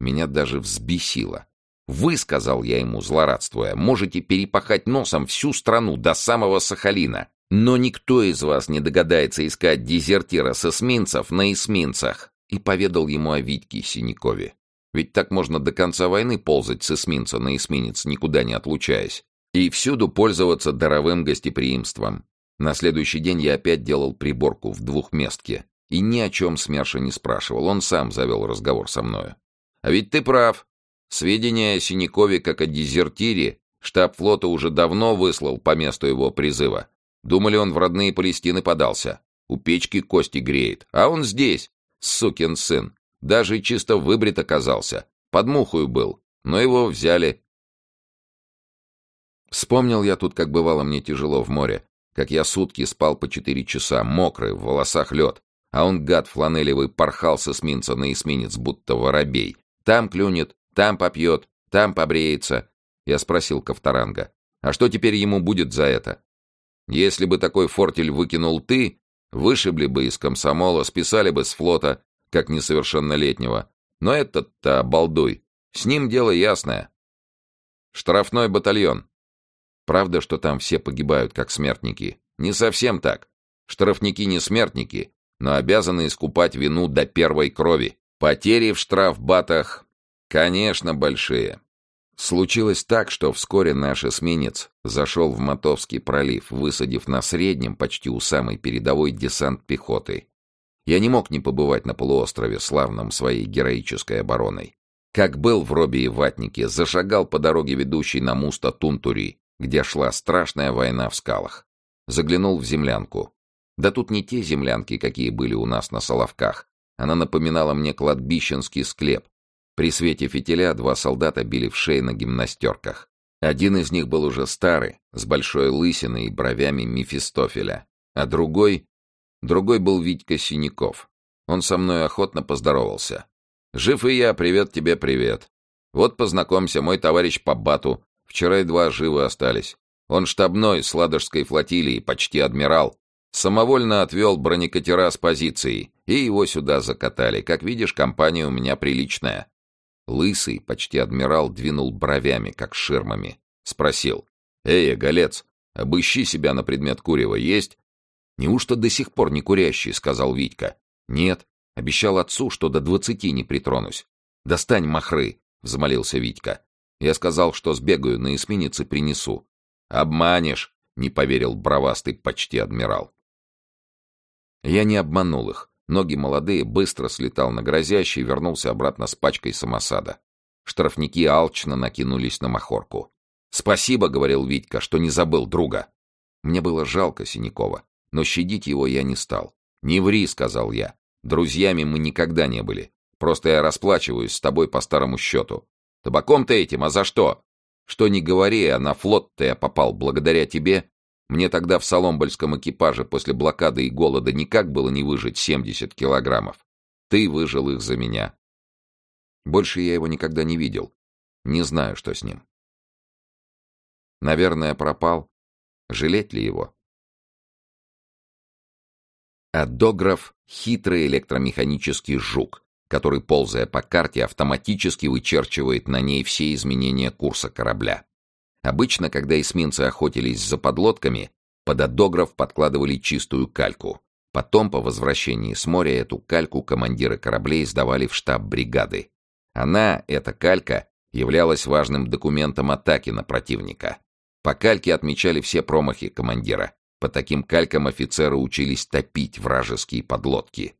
меня даже взбесило. «Вы, — сказал я ему, злорадствуя, — можете перепахать носом всю страну до самого Сахалина, но никто из вас не догадается искать дезертира с эсминцев на эсминцах!» И поведал ему о Витьке Синякове. Ведь так можно до конца войны ползать с эсминца на эсминец, никуда не отлучаясь. И всюду пользоваться даровым гостеприимством. На следующий день я опять делал приборку в двухместке. И ни о чем СМЕРШа не спрашивал, он сам завел разговор со мною. «А ведь ты прав. Сведения о Синякове как о дезертире штаб флота уже давно выслал по месту его призыва. Думали, он в родные Палестины подался. У печки кости греет. А он здесь, сукин сын. Даже чисто выбрит оказался. Под мухою был. Но его взяли. Вспомнил я тут, как бывало мне тяжело в море. Как я сутки спал по четыре часа, мокрый, в волосах лед. А он, гад фланелевый, порхал с эсминца на эсминец, будто воробей. Там клюнет, там попьет, там побреется. Я спросил Ковторанга, а что теперь ему будет за это? Если бы такой фортель выкинул ты, вышибли бы из комсомола, списали бы с флота, как несовершеннолетнего. Но этот-то балдуй. С ним дело ясное. Штрафной батальон. Правда, что там все погибают, как смертники? Не совсем так. Штрафники не смертники, но обязаны искупать вину до первой крови. Потери в штрафбатах, конечно, большие. Случилось так, что вскоре наш эсминец зашел в Мотовский пролив, высадив на среднем, почти у самой передовой, десант пехоты. Я не мог не побывать на полуострове, славном своей героической обороной. Как был в Робе и Ватнике, зашагал по дороге, ведущей на Муста Тунтури, где шла страшная война в скалах. Заглянул в землянку. Да тут не те землянки, какие были у нас на Соловках. Она напоминала мне кладбищенский склеп. При свете фитиля два солдата били в шеи на гимнастерках. Один из них был уже старый, с большой лысиной и бровями Мефистофеля, а другой Другой был Витька Синяков. Он со мной охотно поздоровался. «Жив и я, привет тебе, привет. Вот познакомься, мой товарищ по бату. Вчера едва живы остались. Он штабной с Ладожской флотилии, почти адмирал. Самовольно отвел бронекатера с позиции, и его сюда закатали. Как видишь, компания у меня приличная». Лысый, почти адмирал, двинул бровями, как ширмами. Спросил. «Эй, голец, обыщи себя на предмет курева. Есть?» «Неужто до сих пор не курящий?» — сказал Витька. «Нет. Обещал отцу, что до двадцати не притронусь. Достань махры!» — взмолился Витька. Я сказал, что сбегаю на эсминец и принесу. «Обманешь!» — не поверил бровастый почти адмирал. Я не обманул их. Ноги молодые, быстро слетал на грозящий и вернулся обратно с пачкой самосада. Штрафники алчно накинулись на махорку. «Спасибо», — говорил Витька, — «что не забыл друга». Мне было жалко Синякова но щадить его я не стал. «Не ври», — сказал я. «Друзьями мы никогда не были. Просто я расплачиваюсь с тобой по старому счету. Табаком-то этим, а за что? Что не говори, а на флот-то я попал благодаря тебе. Мне тогда в Соломбольском экипаже после блокады и голода никак было не выжить 70 килограммов. Ты выжил их за меня. Больше я его никогда не видел. Не знаю, что с ним. Наверное, пропал. Жалеть ли его? Адограф — хитрый электромеханический жук, который, ползая по карте, автоматически вычерчивает на ней все изменения курса корабля. Обычно, когда эсминцы охотились за подлодками, под адограф подкладывали чистую кальку. Потом, по возвращении с моря, эту кальку командиры кораблей сдавали в штаб бригады. Она, эта калька, являлась важным документом атаки на противника. По кальке отмечали все промахи командира, по таким калькам офицеры учились топить вражеские подлодки.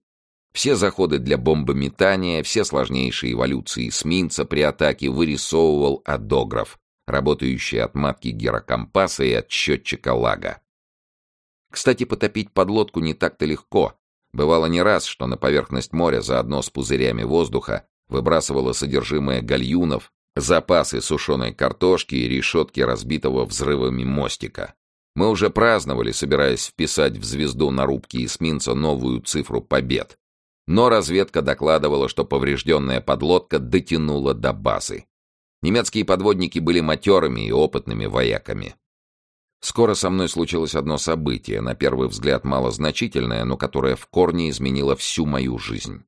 Все заходы для бомбометания, все сложнейшие эволюции эсминца при атаке вырисовывал адограф, работающий от матки гирокомпаса и от счетчика лага. Кстати, потопить подлодку не так-то легко. Бывало не раз, что на поверхность моря заодно с пузырями воздуха выбрасывало содержимое гальюнов, запасы сушеной картошки и решетки разбитого взрывами мостика. Мы уже праздновали, собираясь вписать в звезду на рубке эсминца новую цифру побед. Но разведка докладывала, что поврежденная подлодка дотянула до базы. Немецкие подводники были матерыми и опытными вояками. Скоро со мной случилось одно событие, на первый взгляд малозначительное, но которое в корне изменило всю мою жизнь.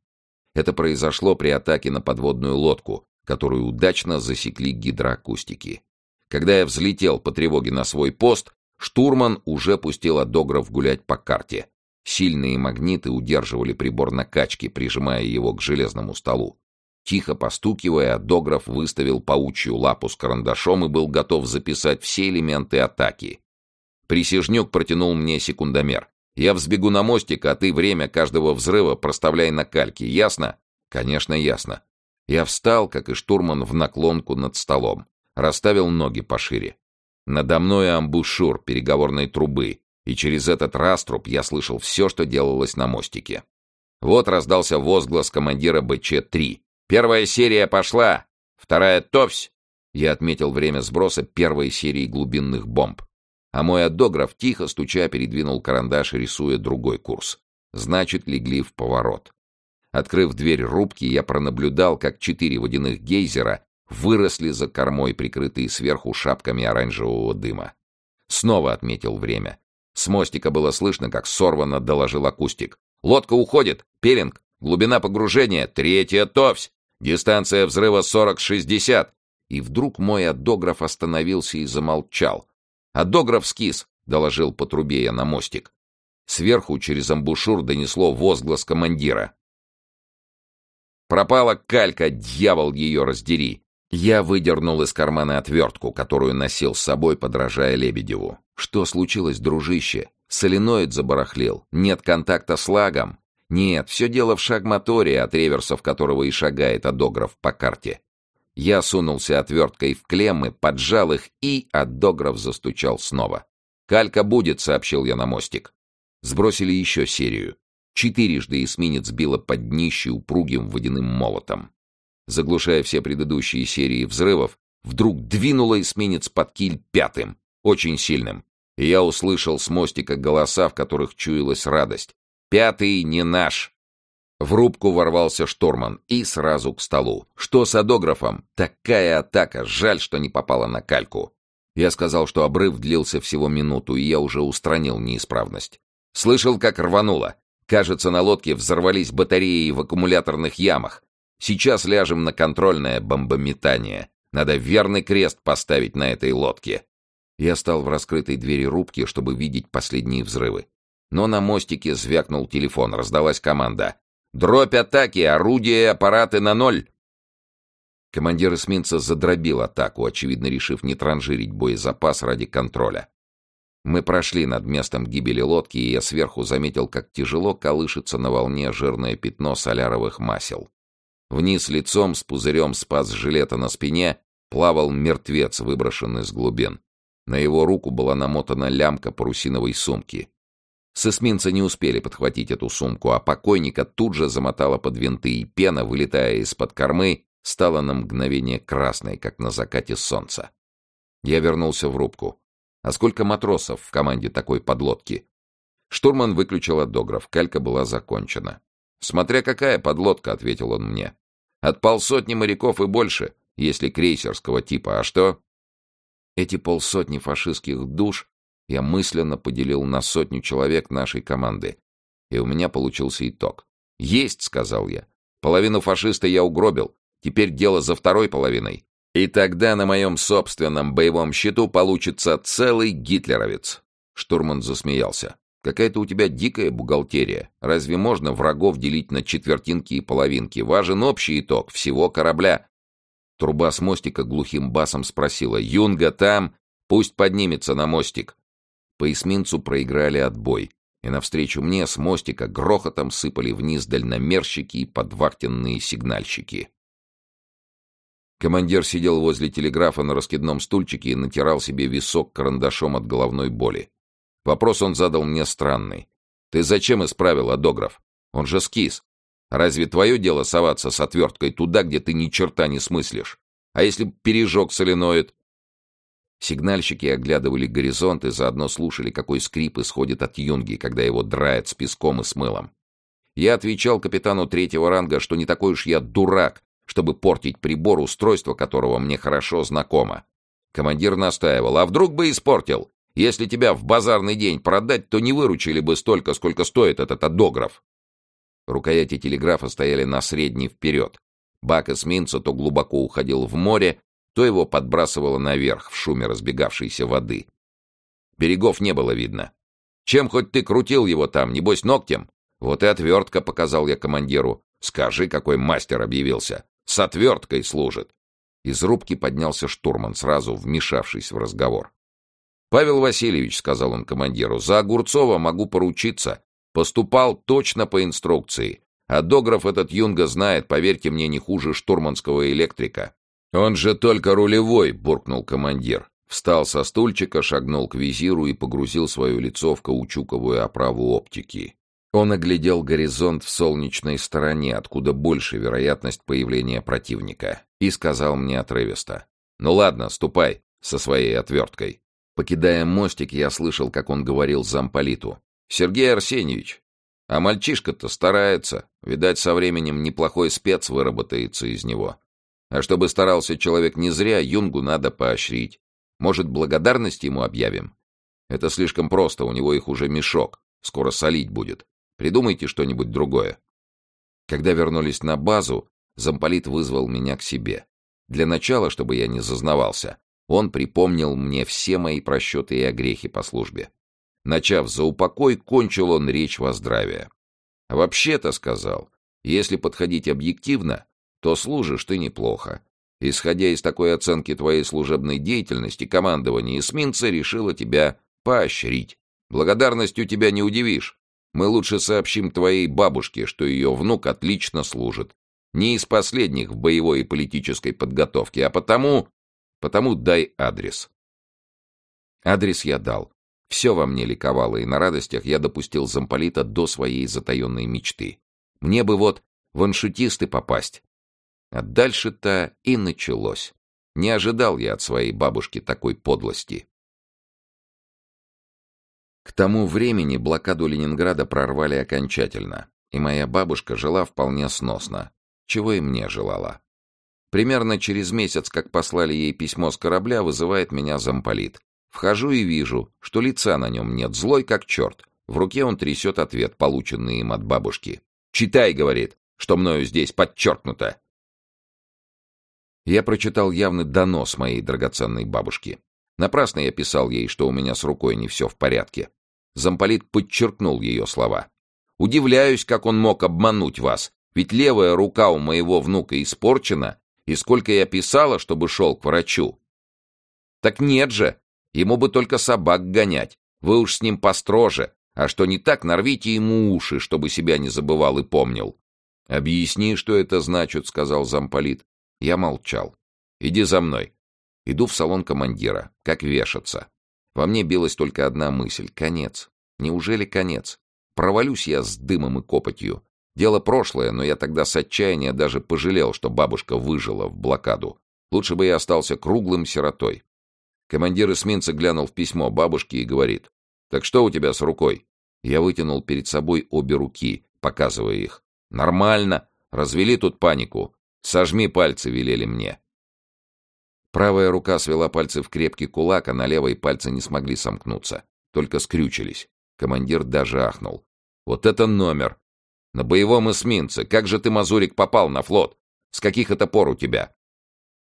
Это произошло при атаке на подводную лодку, которую удачно засекли гидроакустики. Когда я взлетел по тревоге на свой пост, штурман уже пустил Адогров гулять по карте. Сильные магниты удерживали прибор на качке, прижимая его к железному столу. Тихо постукивая, Адограф выставил паучью лапу с карандашом и был готов записать все элементы атаки. Присяжнюк протянул мне секундомер. «Я взбегу на мостик, а ты время каждого взрыва проставляй на кальке. Ясно?» «Конечно, ясно». Я встал, как и штурман, в наклонку над столом. Расставил ноги пошире. Надо мной амбушюр переговорной трубы, и через этот раструб я слышал все, что делалось на мостике. Вот раздался возглас командира БЧ-3. «Первая серия пошла! Вторая — товсь!» Я отметил время сброса первой серии глубинных бомб. А мой адограф, тихо стуча, передвинул карандаш, рисуя другой курс. Значит, легли в поворот. Открыв дверь рубки, я пронаблюдал, как четыре водяных гейзера выросли за кормой, прикрытые сверху шапками оранжевого дыма. Снова отметил время. С мостика было слышно, как сорвано доложил акустик. «Лодка уходит! Пелинг! Глубина погружения! Третья товсь! Дистанция взрыва 40-60!» И вдруг мой адограф остановился и замолчал. «Адограф скис!» — доложил по трубе я на мостик. Сверху через амбушюр донесло возглас командира. «Пропала калька, дьявол ее раздери!» Я выдернул из кармана отвертку, которую носил с собой, подражая Лебедеву. «Что случилось, дружище? Соленоид забарахлил? Нет контакта с лагом?» «Нет, все дело в шагмоторе, от реверсов которого и шагает адограф по карте». Я сунулся отверткой в клеммы, поджал их, и адограф застучал снова. «Калька будет», — сообщил я на мостик. Сбросили еще серию. Четырежды эсминец било под днище упругим водяным молотом. Заглушая все предыдущие серии взрывов, вдруг двинула эсминец под киль пятым, очень сильным. И я услышал с мостика голоса, в которых чуялась радость. «Пятый не наш!» В рубку ворвался штурман и сразу к столу. «Что с адографом? Такая атака! Жаль, что не попала на кальку!» Я сказал, что обрыв длился всего минуту, и я уже устранил неисправность. Слышал, как рвануло. Кажется, на лодке взорвались батареи в аккумуляторных ямах. Сейчас ляжем на контрольное бомбометание. Надо верный крест поставить на этой лодке. Я стал в раскрытой двери рубки, чтобы видеть последние взрывы. Но на мостике звякнул телефон, раздалась команда. «Дробь атаки! Орудия и аппараты на ноль!» Командир эсминца задробил атаку, очевидно решив не транжирить боезапас ради контроля. Мы прошли над местом гибели лодки, и я сверху заметил, как тяжело колышется на волне жирное пятно соляровых масел. Вниз лицом с пузырем спас жилета на спине плавал мертвец, выброшенный с глубин. На его руку была намотана лямка парусиновой сумки. С эсминца не успели подхватить эту сумку, а покойника тут же замотала под винты, и пена, вылетая из-под кормы, стала на мгновение красной, как на закате солнца. Я вернулся в рубку. А сколько матросов в команде такой подлодки? Штурман выключил адограф, калька была закончена. «Смотря какая подлодка», — ответил он мне. «От полсотни моряков и больше, если крейсерского типа. А что?» Эти полсотни фашистских душ я мысленно поделил на сотню человек нашей команды. И у меня получился итог. «Есть», — сказал я. «Половину фашиста я угробил. Теперь дело за второй половиной. И тогда на моем собственном боевом счету получится целый гитлеровец. Штурман засмеялся. Какая-то у тебя дикая бухгалтерия. Разве можно врагов делить на четвертинки и половинки? Важен общий итог всего корабля. Труба с мостика глухим басом спросила. «Юнга там? Пусть поднимется на мостик». По эсминцу проиграли отбой, и навстречу мне с мостика грохотом сыпали вниз дальномерщики и подвахтенные сигнальщики. Командир сидел возле телеграфа на раскидном стульчике и натирал себе висок карандашом от головной боли. Вопрос он задал мне странный. «Ты зачем исправил адограф? Он же скис. Разве твое дело соваться с отверткой туда, где ты ни черта не смыслишь? А если пережег соленоид?» Сигнальщики оглядывали горизонт и заодно слушали, какой скрип исходит от юнги, когда его драет с песком и с мылом. Я отвечал капитану третьего ранга, что не такой уж я дурак, чтобы портить прибор, устройство которого мне хорошо знакомо. Командир настаивал, а вдруг бы испортил? Если тебя в базарный день продать, то не выручили бы столько, сколько стоит этот адограф. Рукояти телеграфа стояли на средний вперед. Бак эсминца то глубоко уходил в море, то его подбрасывало наверх в шуме разбегавшейся воды. Берегов не было видно. Чем хоть ты крутил его там, небось ногтем? Вот и отвертка, показал я командиру. Скажи, какой мастер объявился. С отверткой служит. Из рубки поднялся штурман, сразу вмешавшись в разговор. «Павел Васильевич», — сказал он командиру, — «за Огурцова могу поручиться. Поступал точно по инструкции. А дограф этот Юнга знает, поверьте мне, не хуже штурманского электрика». «Он же только рулевой», — буркнул командир. Встал со стульчика, шагнул к визиру и погрузил свое лицо в каучуковую оправу оптики. Он оглядел горизонт в солнечной стороне, откуда больше вероятность появления противника, и сказал мне отрывисто. «Ну ладно, ступай со своей отверткой». Покидая мостик, я слышал, как он говорил замполиту. «Сергей Арсеньевич, а мальчишка-то старается. Видать, со временем неплохой спец выработается из него. А чтобы старался человек не зря, Юнгу надо поощрить. Может, благодарность ему объявим? Это слишком просто, у него их уже мешок. Скоро солить будет. Придумайте что-нибудь другое». Когда вернулись на базу, замполит вызвал меня к себе. Для начала, чтобы я не зазнавался, он припомнил мне все мои просчеты и огрехи по службе. Начав за упокой, кончил он речь во здравие. «Вообще-то, — сказал, — если подходить объективно, то служишь ты неплохо. Исходя из такой оценки твоей служебной деятельности, командование эсминца решило тебя поощрить. Благодарностью тебя не удивишь. Мы лучше сообщим твоей бабушке, что ее внук отлично служит. Не из последних в боевой и политической подготовке, а потому Потому дай адрес. Адрес я дал. Все во мне ликовало, и на радостях я допустил замполита до своей затаенной мечты. Мне бы вот в аншутисты попасть. А дальше-то и началось. Не ожидал я от своей бабушки такой подлости. К тому времени блокаду Ленинграда прорвали окончательно, и моя бабушка жила вполне сносно, чего и мне желала. Примерно через месяц, как послали ей письмо с корабля, вызывает меня замполит. Вхожу и вижу, что лица на нем нет, злой как черт. В руке он трясет ответ, полученный им от бабушки. «Читай», — говорит, — «что мною здесь подчеркнуто». Я прочитал явный донос моей драгоценной бабушки. Напрасно я писал ей, что у меня с рукой не все в порядке. Замполит подчеркнул ее слова. «Удивляюсь, как он мог обмануть вас, ведь левая рука у моего внука испорчена, и сколько я писала, чтобы шел к врачу. Так нет же, ему бы только собак гонять. Вы уж с ним построже, а что не так, нарвите ему уши, чтобы себя не забывал и помнил. «Объясни, что это значит», — сказал замполит. Я молчал. «Иди за мной». Иду в салон командира, как вешаться. Во мне билась только одна мысль — конец. Неужели конец? Провалюсь я с дымом и копотью. Дело прошлое, но я тогда с отчаяния даже пожалел, что бабушка выжила в блокаду. Лучше бы я остался круглым сиротой. Командир эсминца глянул в письмо бабушки и говорит, «Так что у тебя с рукой?» Я вытянул перед собой обе руки, показывая их. «Нормально. Развели тут панику. Сожми пальцы», — велели мне. Правая рука свела пальцы в крепкий кулак, а на левой пальцы не смогли сомкнуться. Только скрючились. Командир даже ахнул. «Вот это номер! На боевом эсминце. Как же ты, Мазурик, попал на флот? С каких это пор у тебя?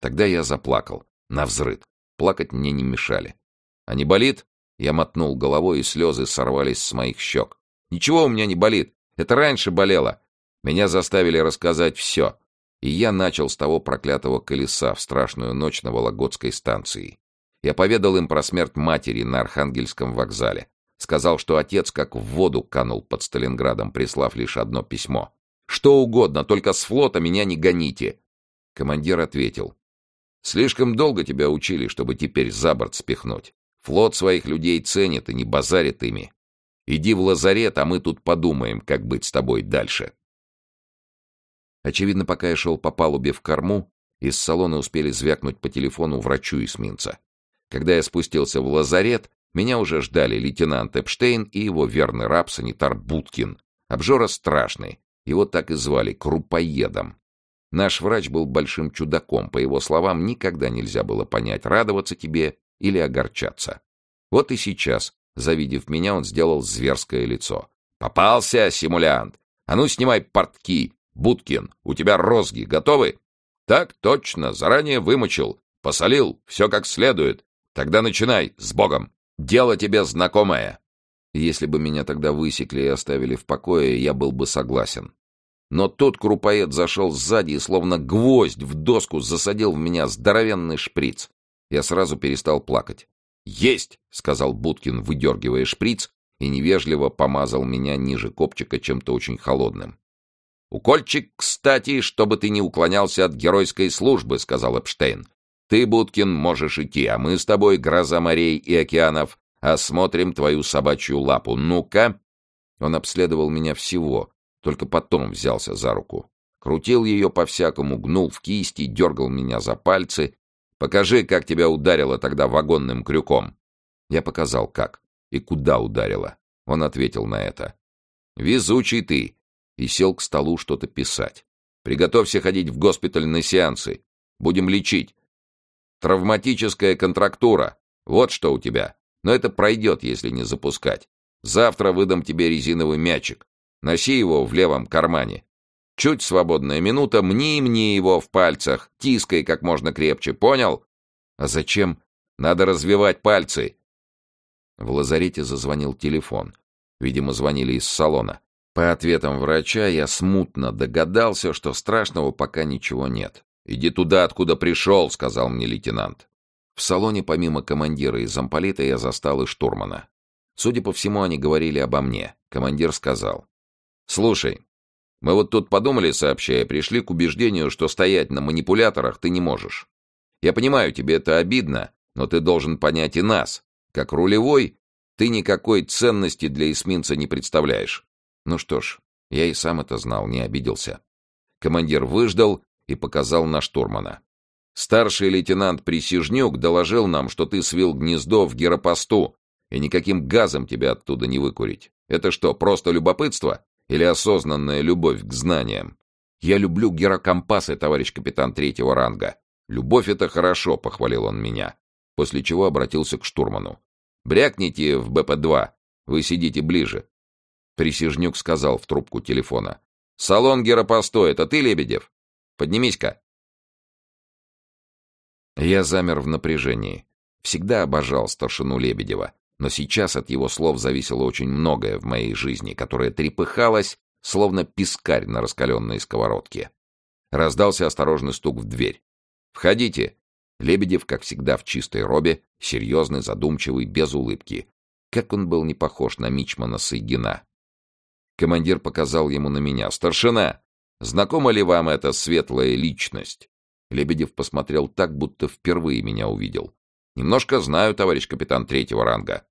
Тогда я заплакал. На взрыд. Плакать мне не мешали. А не болит? Я мотнул головой, и слезы сорвались с моих щек. Ничего у меня не болит. Это раньше болело. Меня заставили рассказать все. И я начал с того проклятого колеса в страшную ночь на Вологодской станции. Я поведал им про смерть матери на Архангельском вокзале. Сказал, что отец как в воду канул под Сталинградом, прислав лишь одно письмо. «Что угодно, только с флота меня не гоните!» Командир ответил. «Слишком долго тебя учили, чтобы теперь за борт спихнуть. Флот своих людей ценит и не базарит ими. Иди в лазарет, а мы тут подумаем, как быть с тобой дальше». Очевидно, пока я шел по палубе в корму, из салона успели звякнуть по телефону врачу эсминца. Когда я спустился в лазарет, меня уже ждали лейтенант Эпштейн и его верный раб, санитар Будкин. Обжора страшный, его так и звали Крупоедом. Наш врач был большим чудаком, по его словам, никогда нельзя было понять, радоваться тебе или огорчаться. Вот и сейчас, завидев меня, он сделал зверское лицо. «Попался, симулянт! А ну, снимай портки! Будкин, у тебя розги готовы?» «Так точно, заранее вымочил, посолил, все как следует. Тогда начинай, с Богом! Дело тебе знакомое!» Если бы меня тогда высекли и оставили в покое, я был бы согласен. Но тот крупоед зашел сзади и словно гвоздь в доску засадил в меня здоровенный шприц. Я сразу перестал плакать. «Есть!» — сказал Будкин, выдергивая шприц, и невежливо помазал меня ниже копчика чем-то очень холодным. «Укольчик, кстати, чтобы ты не уклонялся от геройской службы», — сказал Эпштейн. «Ты, Будкин, можешь идти, а мы с тобой, гроза морей и океанов, осмотрим твою собачью лапу. Ну-ка!» Он обследовал меня всего, только потом взялся за руку. Крутил ее по-всякому, гнул в кисти, дергал меня за пальцы. «Покажи, как тебя ударило тогда вагонным крюком». Я показал, как и куда ударило. Он ответил на это. «Везучий ты!» И сел к столу что-то писать. «Приготовься ходить в госпиталь на сеансы. Будем лечить. Травматическая контрактура. Вот что у тебя. Но это пройдет, если не запускать. Завтра выдам тебе резиновый мячик. Носи его в левом кармане. Чуть свободная минута, мни мне его в пальцах, тискай как можно крепче, понял? А зачем? Надо развивать пальцы. В лазарете зазвонил телефон. Видимо, звонили из салона. По ответам врача я смутно догадался, что страшного пока ничего нет. «Иди туда, откуда пришел», — сказал мне лейтенант. В салоне помимо командира и замполита я застал и штурмана. Судя по всему, они говорили обо мне. Командир сказал. «Слушай, мы вот тут подумали, сообщая, пришли к убеждению, что стоять на манипуляторах ты не можешь. Я понимаю, тебе это обидно, но ты должен понять и нас. Как рулевой, ты никакой ценности для эсминца не представляешь. Ну что ж, я и сам это знал, не обиделся. Командир выждал и показал на штурмана. Старший лейтенант Присяжнюк доложил нам, что ты свил гнездо в геропосту, и никаким газом тебя оттуда не выкурить. Это что, просто любопытство или осознанная любовь к знаниям? Я люблю герокомпасы, товарищ капитан третьего ранга. Любовь — это хорошо, — похвалил он меня, после чего обратился к штурману. Брякните в БП-2, вы сидите ближе. Присяжнюк сказал в трубку телефона. «Салон Геропосто, это ты, Лебедев? Поднимись-ка!» Я замер в напряжении. Всегда обожал старшину Лебедева, но сейчас от его слов зависело очень многое в моей жизни, которая трепыхалась, словно пескарь на раскаленной сковородке. Раздался осторожный стук в дверь. «Входите!» Лебедев, как всегда, в чистой робе, серьезный, задумчивый, без улыбки. Как он был не похож на Мичмана Сайгина. Командир показал ему на меня. «Старшина, знакома ли вам эта светлая личность?» Лебедев посмотрел так, будто впервые меня увидел. «Немножко знаю, товарищ капитан третьего ранга».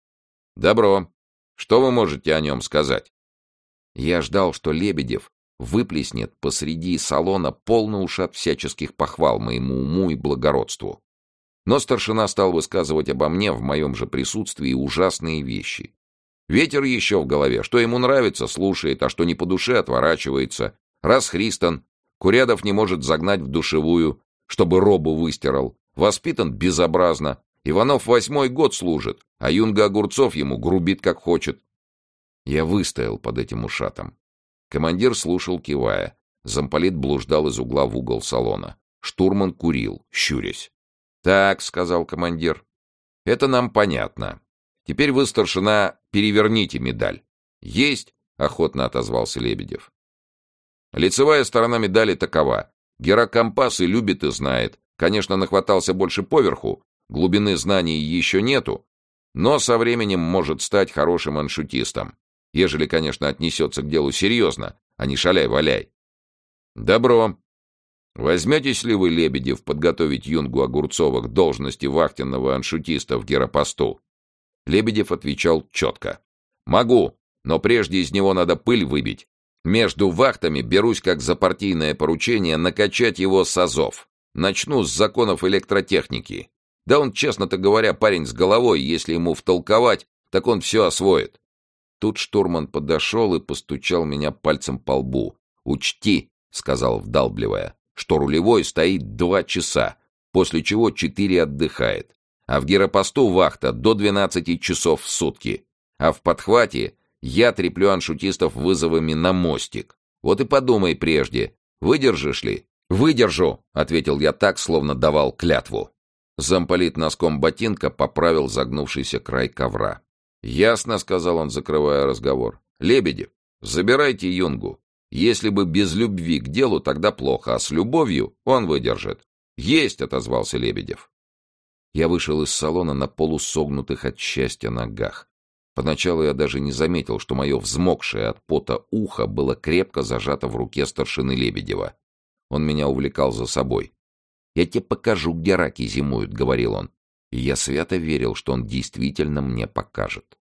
«Добро. Что вы можете о нем сказать?» Я ждал, что Лебедев выплеснет посреди салона полный ушат всяческих похвал моему уму и благородству. Но старшина стал высказывать обо мне в моем же присутствии ужасные вещи. Ветер еще в голове. Что ему нравится, слушает, а что не по душе, отворачивается. Раз Христан, Курядов не может загнать в душевую, чтобы робу выстирал. Воспитан безобразно. Иванов восьмой год служит, а Юнга Огурцов ему грубит как хочет. Я выстоял под этим ушатом. Командир слушал, кивая. Замполит блуждал из угла в угол салона. Штурман курил, щурясь. «Так», — сказал командир, — «это нам понятно. Теперь вы, старшина, переверните медаль. Есть, охотно отозвался Лебедев. Лицевая сторона медали такова. Герокомпас и любит и знает. Конечно, нахватался больше поверху, глубины знаний еще нету, но со временем может стать хорошим аншутистом. Ежели, конечно, отнесется к делу серьезно, а не шаляй-валяй. Добро. Возьметесь ли вы, Лебедев, подготовить юнгу Огурцова к должности вахтенного аншутиста в геропосту? Лебедев отвечал четко. «Могу, но прежде из него надо пыль выбить. Между вахтами берусь как за партийное поручение накачать его с азов. Начну с законов электротехники. Да он, честно-то говоря, парень с головой, если ему втолковать, так он все освоит». Тут штурман подошел и постучал меня пальцем по лбу. «Учти», — сказал вдалбливая, — «что рулевой стоит два часа, после чего четыре отдыхает. А в гиропосту вахта до 12 часов в сутки, а в подхвате я треплю аншутистов вызовами на мостик. Вот и подумай прежде, выдержишь ли? «Выдержу», — ответил я так, словно давал клятву. Замполит носком ботинка поправил загнувшийся край ковра. «Ясно», — сказал он, закрывая разговор. «Лебедев, забирайте юнгу. Если бы без любви к делу, тогда плохо, а с любовью он выдержит». «Есть», — отозвался Лебедев. Я вышел из салона на полусогнутых от счастья ногах. Поначалу я даже не заметил, что мое взмокшее от пота ухо было крепко зажато в руке старшины Лебедева. Он меня увлекал за собой. «Я тебе покажу, где раки зимуют», — говорил он. И я свято верил, что он действительно мне покажет.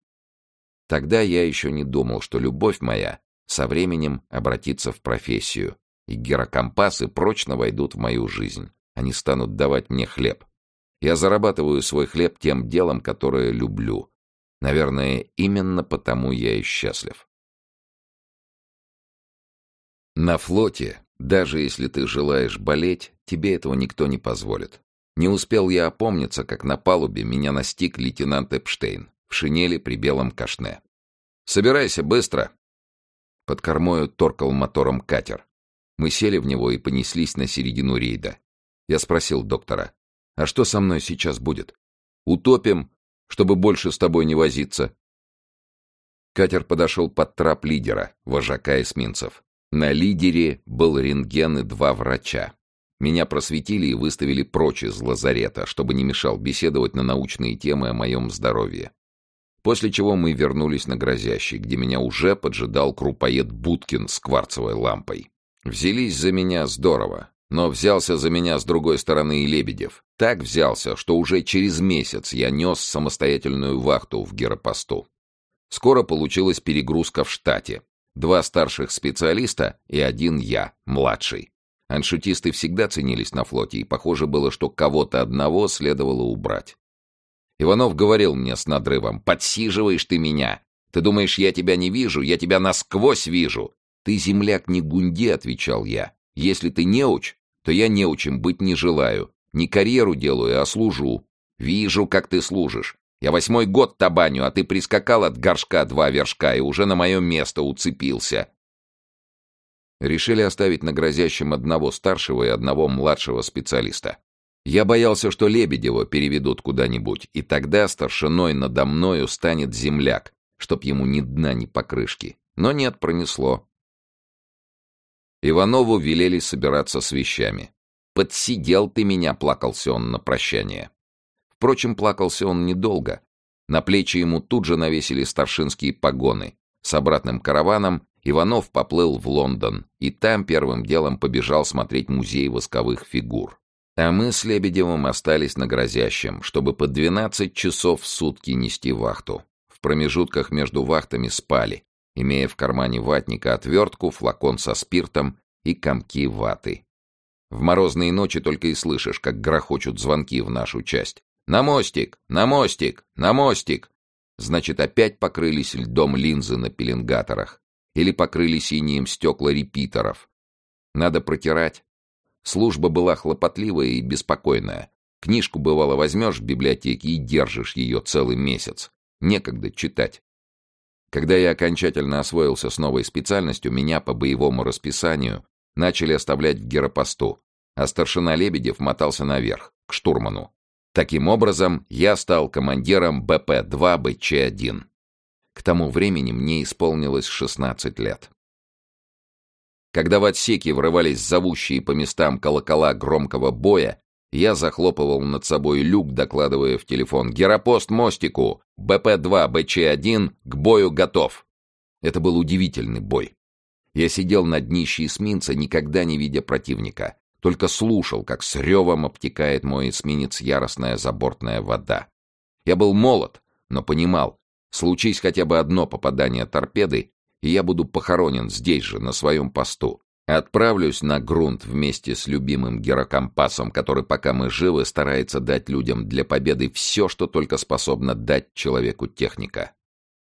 Тогда я еще не думал, что любовь моя со временем обратится в профессию, и герокомпасы прочно войдут в мою жизнь. Они станут давать мне хлеб. Я зарабатываю свой хлеб тем делом, которое люблю. Наверное, именно потому я и счастлив. На флоте, даже если ты желаешь болеть, тебе этого никто не позволит. Не успел я опомниться, как на палубе меня настиг лейтенант Эпштейн в шинели при белом кашне. «Собирайся быстро!» Под кормою торкал мотором катер. Мы сели в него и понеслись на середину рейда. Я спросил доктора, «А что со мной сейчас будет? Утопим, чтобы больше с тобой не возиться?» Катер подошел под трап лидера, вожака эсминцев. На лидере был рентген и два врача. Меня просветили и выставили прочь из лазарета, чтобы не мешал беседовать на научные темы о моем здоровье. После чего мы вернулись на Грозящий, где меня уже поджидал крупоед Будкин с кварцевой лампой. Взялись за меня здорово, но взялся за меня с другой стороны и Лебедев. Так взялся, что уже через месяц я нес самостоятельную вахту в геропосту. Скоро получилась перегрузка в штате. Два старших специалиста и один я, младший. Аншутисты всегда ценились на флоте, и похоже было, что кого-то одного следовало убрать. Иванов говорил мне с надрывом, «Подсиживаешь ты меня! Ты думаешь, я тебя не вижу? Я тебя насквозь вижу!» «Ты, земляк, не гунди», — отвечал я. «Если ты неуч, то я неучим быть не желаю. Не карьеру делаю, а служу. Вижу, как ты служишь. Я восьмой год табаню, а ты прискакал от горшка два вершка и уже на мое место уцепился. Решили оставить на грозящем одного старшего и одного младшего специалиста. Я боялся, что Лебедева переведут куда-нибудь, и тогда старшиной надо мною станет земляк, чтоб ему ни дна, ни покрышки. Но нет, пронесло. Иванову велели собираться с вещами. «Подсидел ты меня», — плакался он на прощание. Впрочем, плакался он недолго. На плечи ему тут же навесили старшинские погоны. С обратным караваном Иванов поплыл в Лондон, и там первым делом побежал смотреть музей восковых фигур. А мы с Лебедевым остались на грозящем, чтобы по 12 часов в сутки нести вахту. В промежутках между вахтами спали, имея в кармане ватника отвертку, флакон со спиртом и комки ваты. В морозные ночи только и слышишь, как грохочут звонки в нашу часть. «На мостик! На мостик! На мостик!» Значит, опять покрылись льдом линзы на пеленгаторах или покрыли синим стекла репитеров. Надо протирать. Служба была хлопотливая и беспокойная. Книжку, бывало, возьмешь в библиотеке и держишь ее целый месяц. Некогда читать. Когда я окончательно освоился с новой специальностью, меня по боевому расписанию начали оставлять в геропосту, а старшина Лебедев мотался наверх, к штурману. Таким образом, я стал командиром БП-2 БЧ-1. К тому времени мне исполнилось 16 лет. Когда в отсеке врывались зовущие по местам колокола громкого боя, я захлопывал над собой люк, докладывая в телефон «Геропост мостику! БП-2, БЧ-1 к бою готов!» Это был удивительный бой. Я сидел на днище эсминца, никогда не видя противника, только слушал, как с ревом обтекает мой эсминец яростная забортная вода. Я был молод, но понимал, Случись хотя бы одно попадание торпеды, и я буду похоронен здесь же, на своем посту. Отправлюсь на грунт вместе с любимым герокомпасом, который, пока мы живы, старается дать людям для победы все, что только способна дать человеку техника.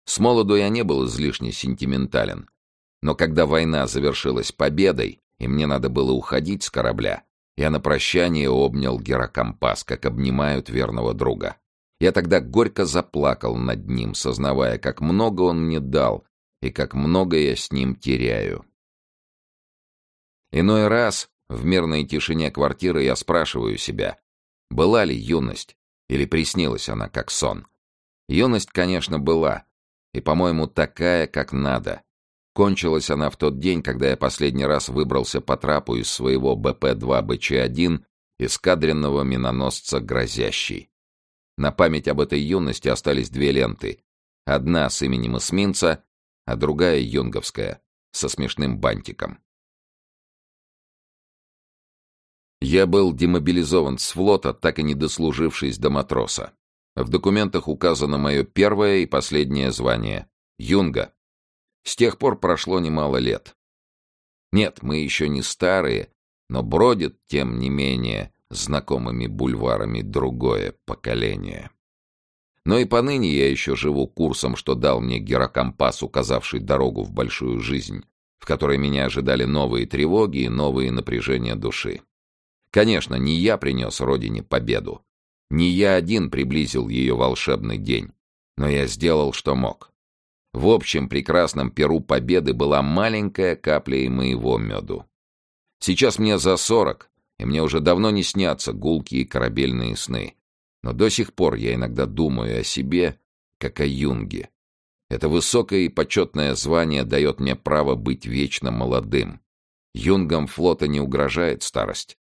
С молоду я не был излишне сентиментален. Но когда война завершилась победой, и мне надо было уходить с корабля, я на прощание обнял герокомпас, как обнимают верного друга. Я тогда горько заплакал над ним, сознавая, как много он мне дал и как много я с ним теряю. Иной раз в мирной тишине квартиры я спрашиваю себя, была ли юность или приснилась она как сон. Юность, конечно, была, и, по-моему, такая, как надо. Кончилась она в тот день, когда я последний раз выбрался по трапу из своего БП-2БЧ-1 эскадренного миноносца «Грозящий». На память об этой юности остались две ленты. Одна с именем эсминца, а другая юнговская, со смешным бантиком. Я был демобилизован с флота, так и не дослужившись до матроса. В документах указано мое первое и последнее звание — юнга. С тех пор прошло немало лет. Нет, мы еще не старые, но бродит, тем не менее, знакомыми бульварами другое поколение. Но и поныне я еще живу курсом, что дал мне герокомпас, указавший дорогу в большую жизнь, в которой меня ожидали новые тревоги и новые напряжения души. Конечно, не я принес Родине победу. Не я один приблизил ее волшебный день. Но я сделал, что мог. В общем прекрасном перу победы была маленькая капля и моего меду. Сейчас мне за сорок, и мне уже давно не снятся гулкие корабельные сны. Но до сих пор я иногда думаю о себе, как о юнге. Это высокое и почетное звание дает мне право быть вечно молодым. Юнгам флота не угрожает старость.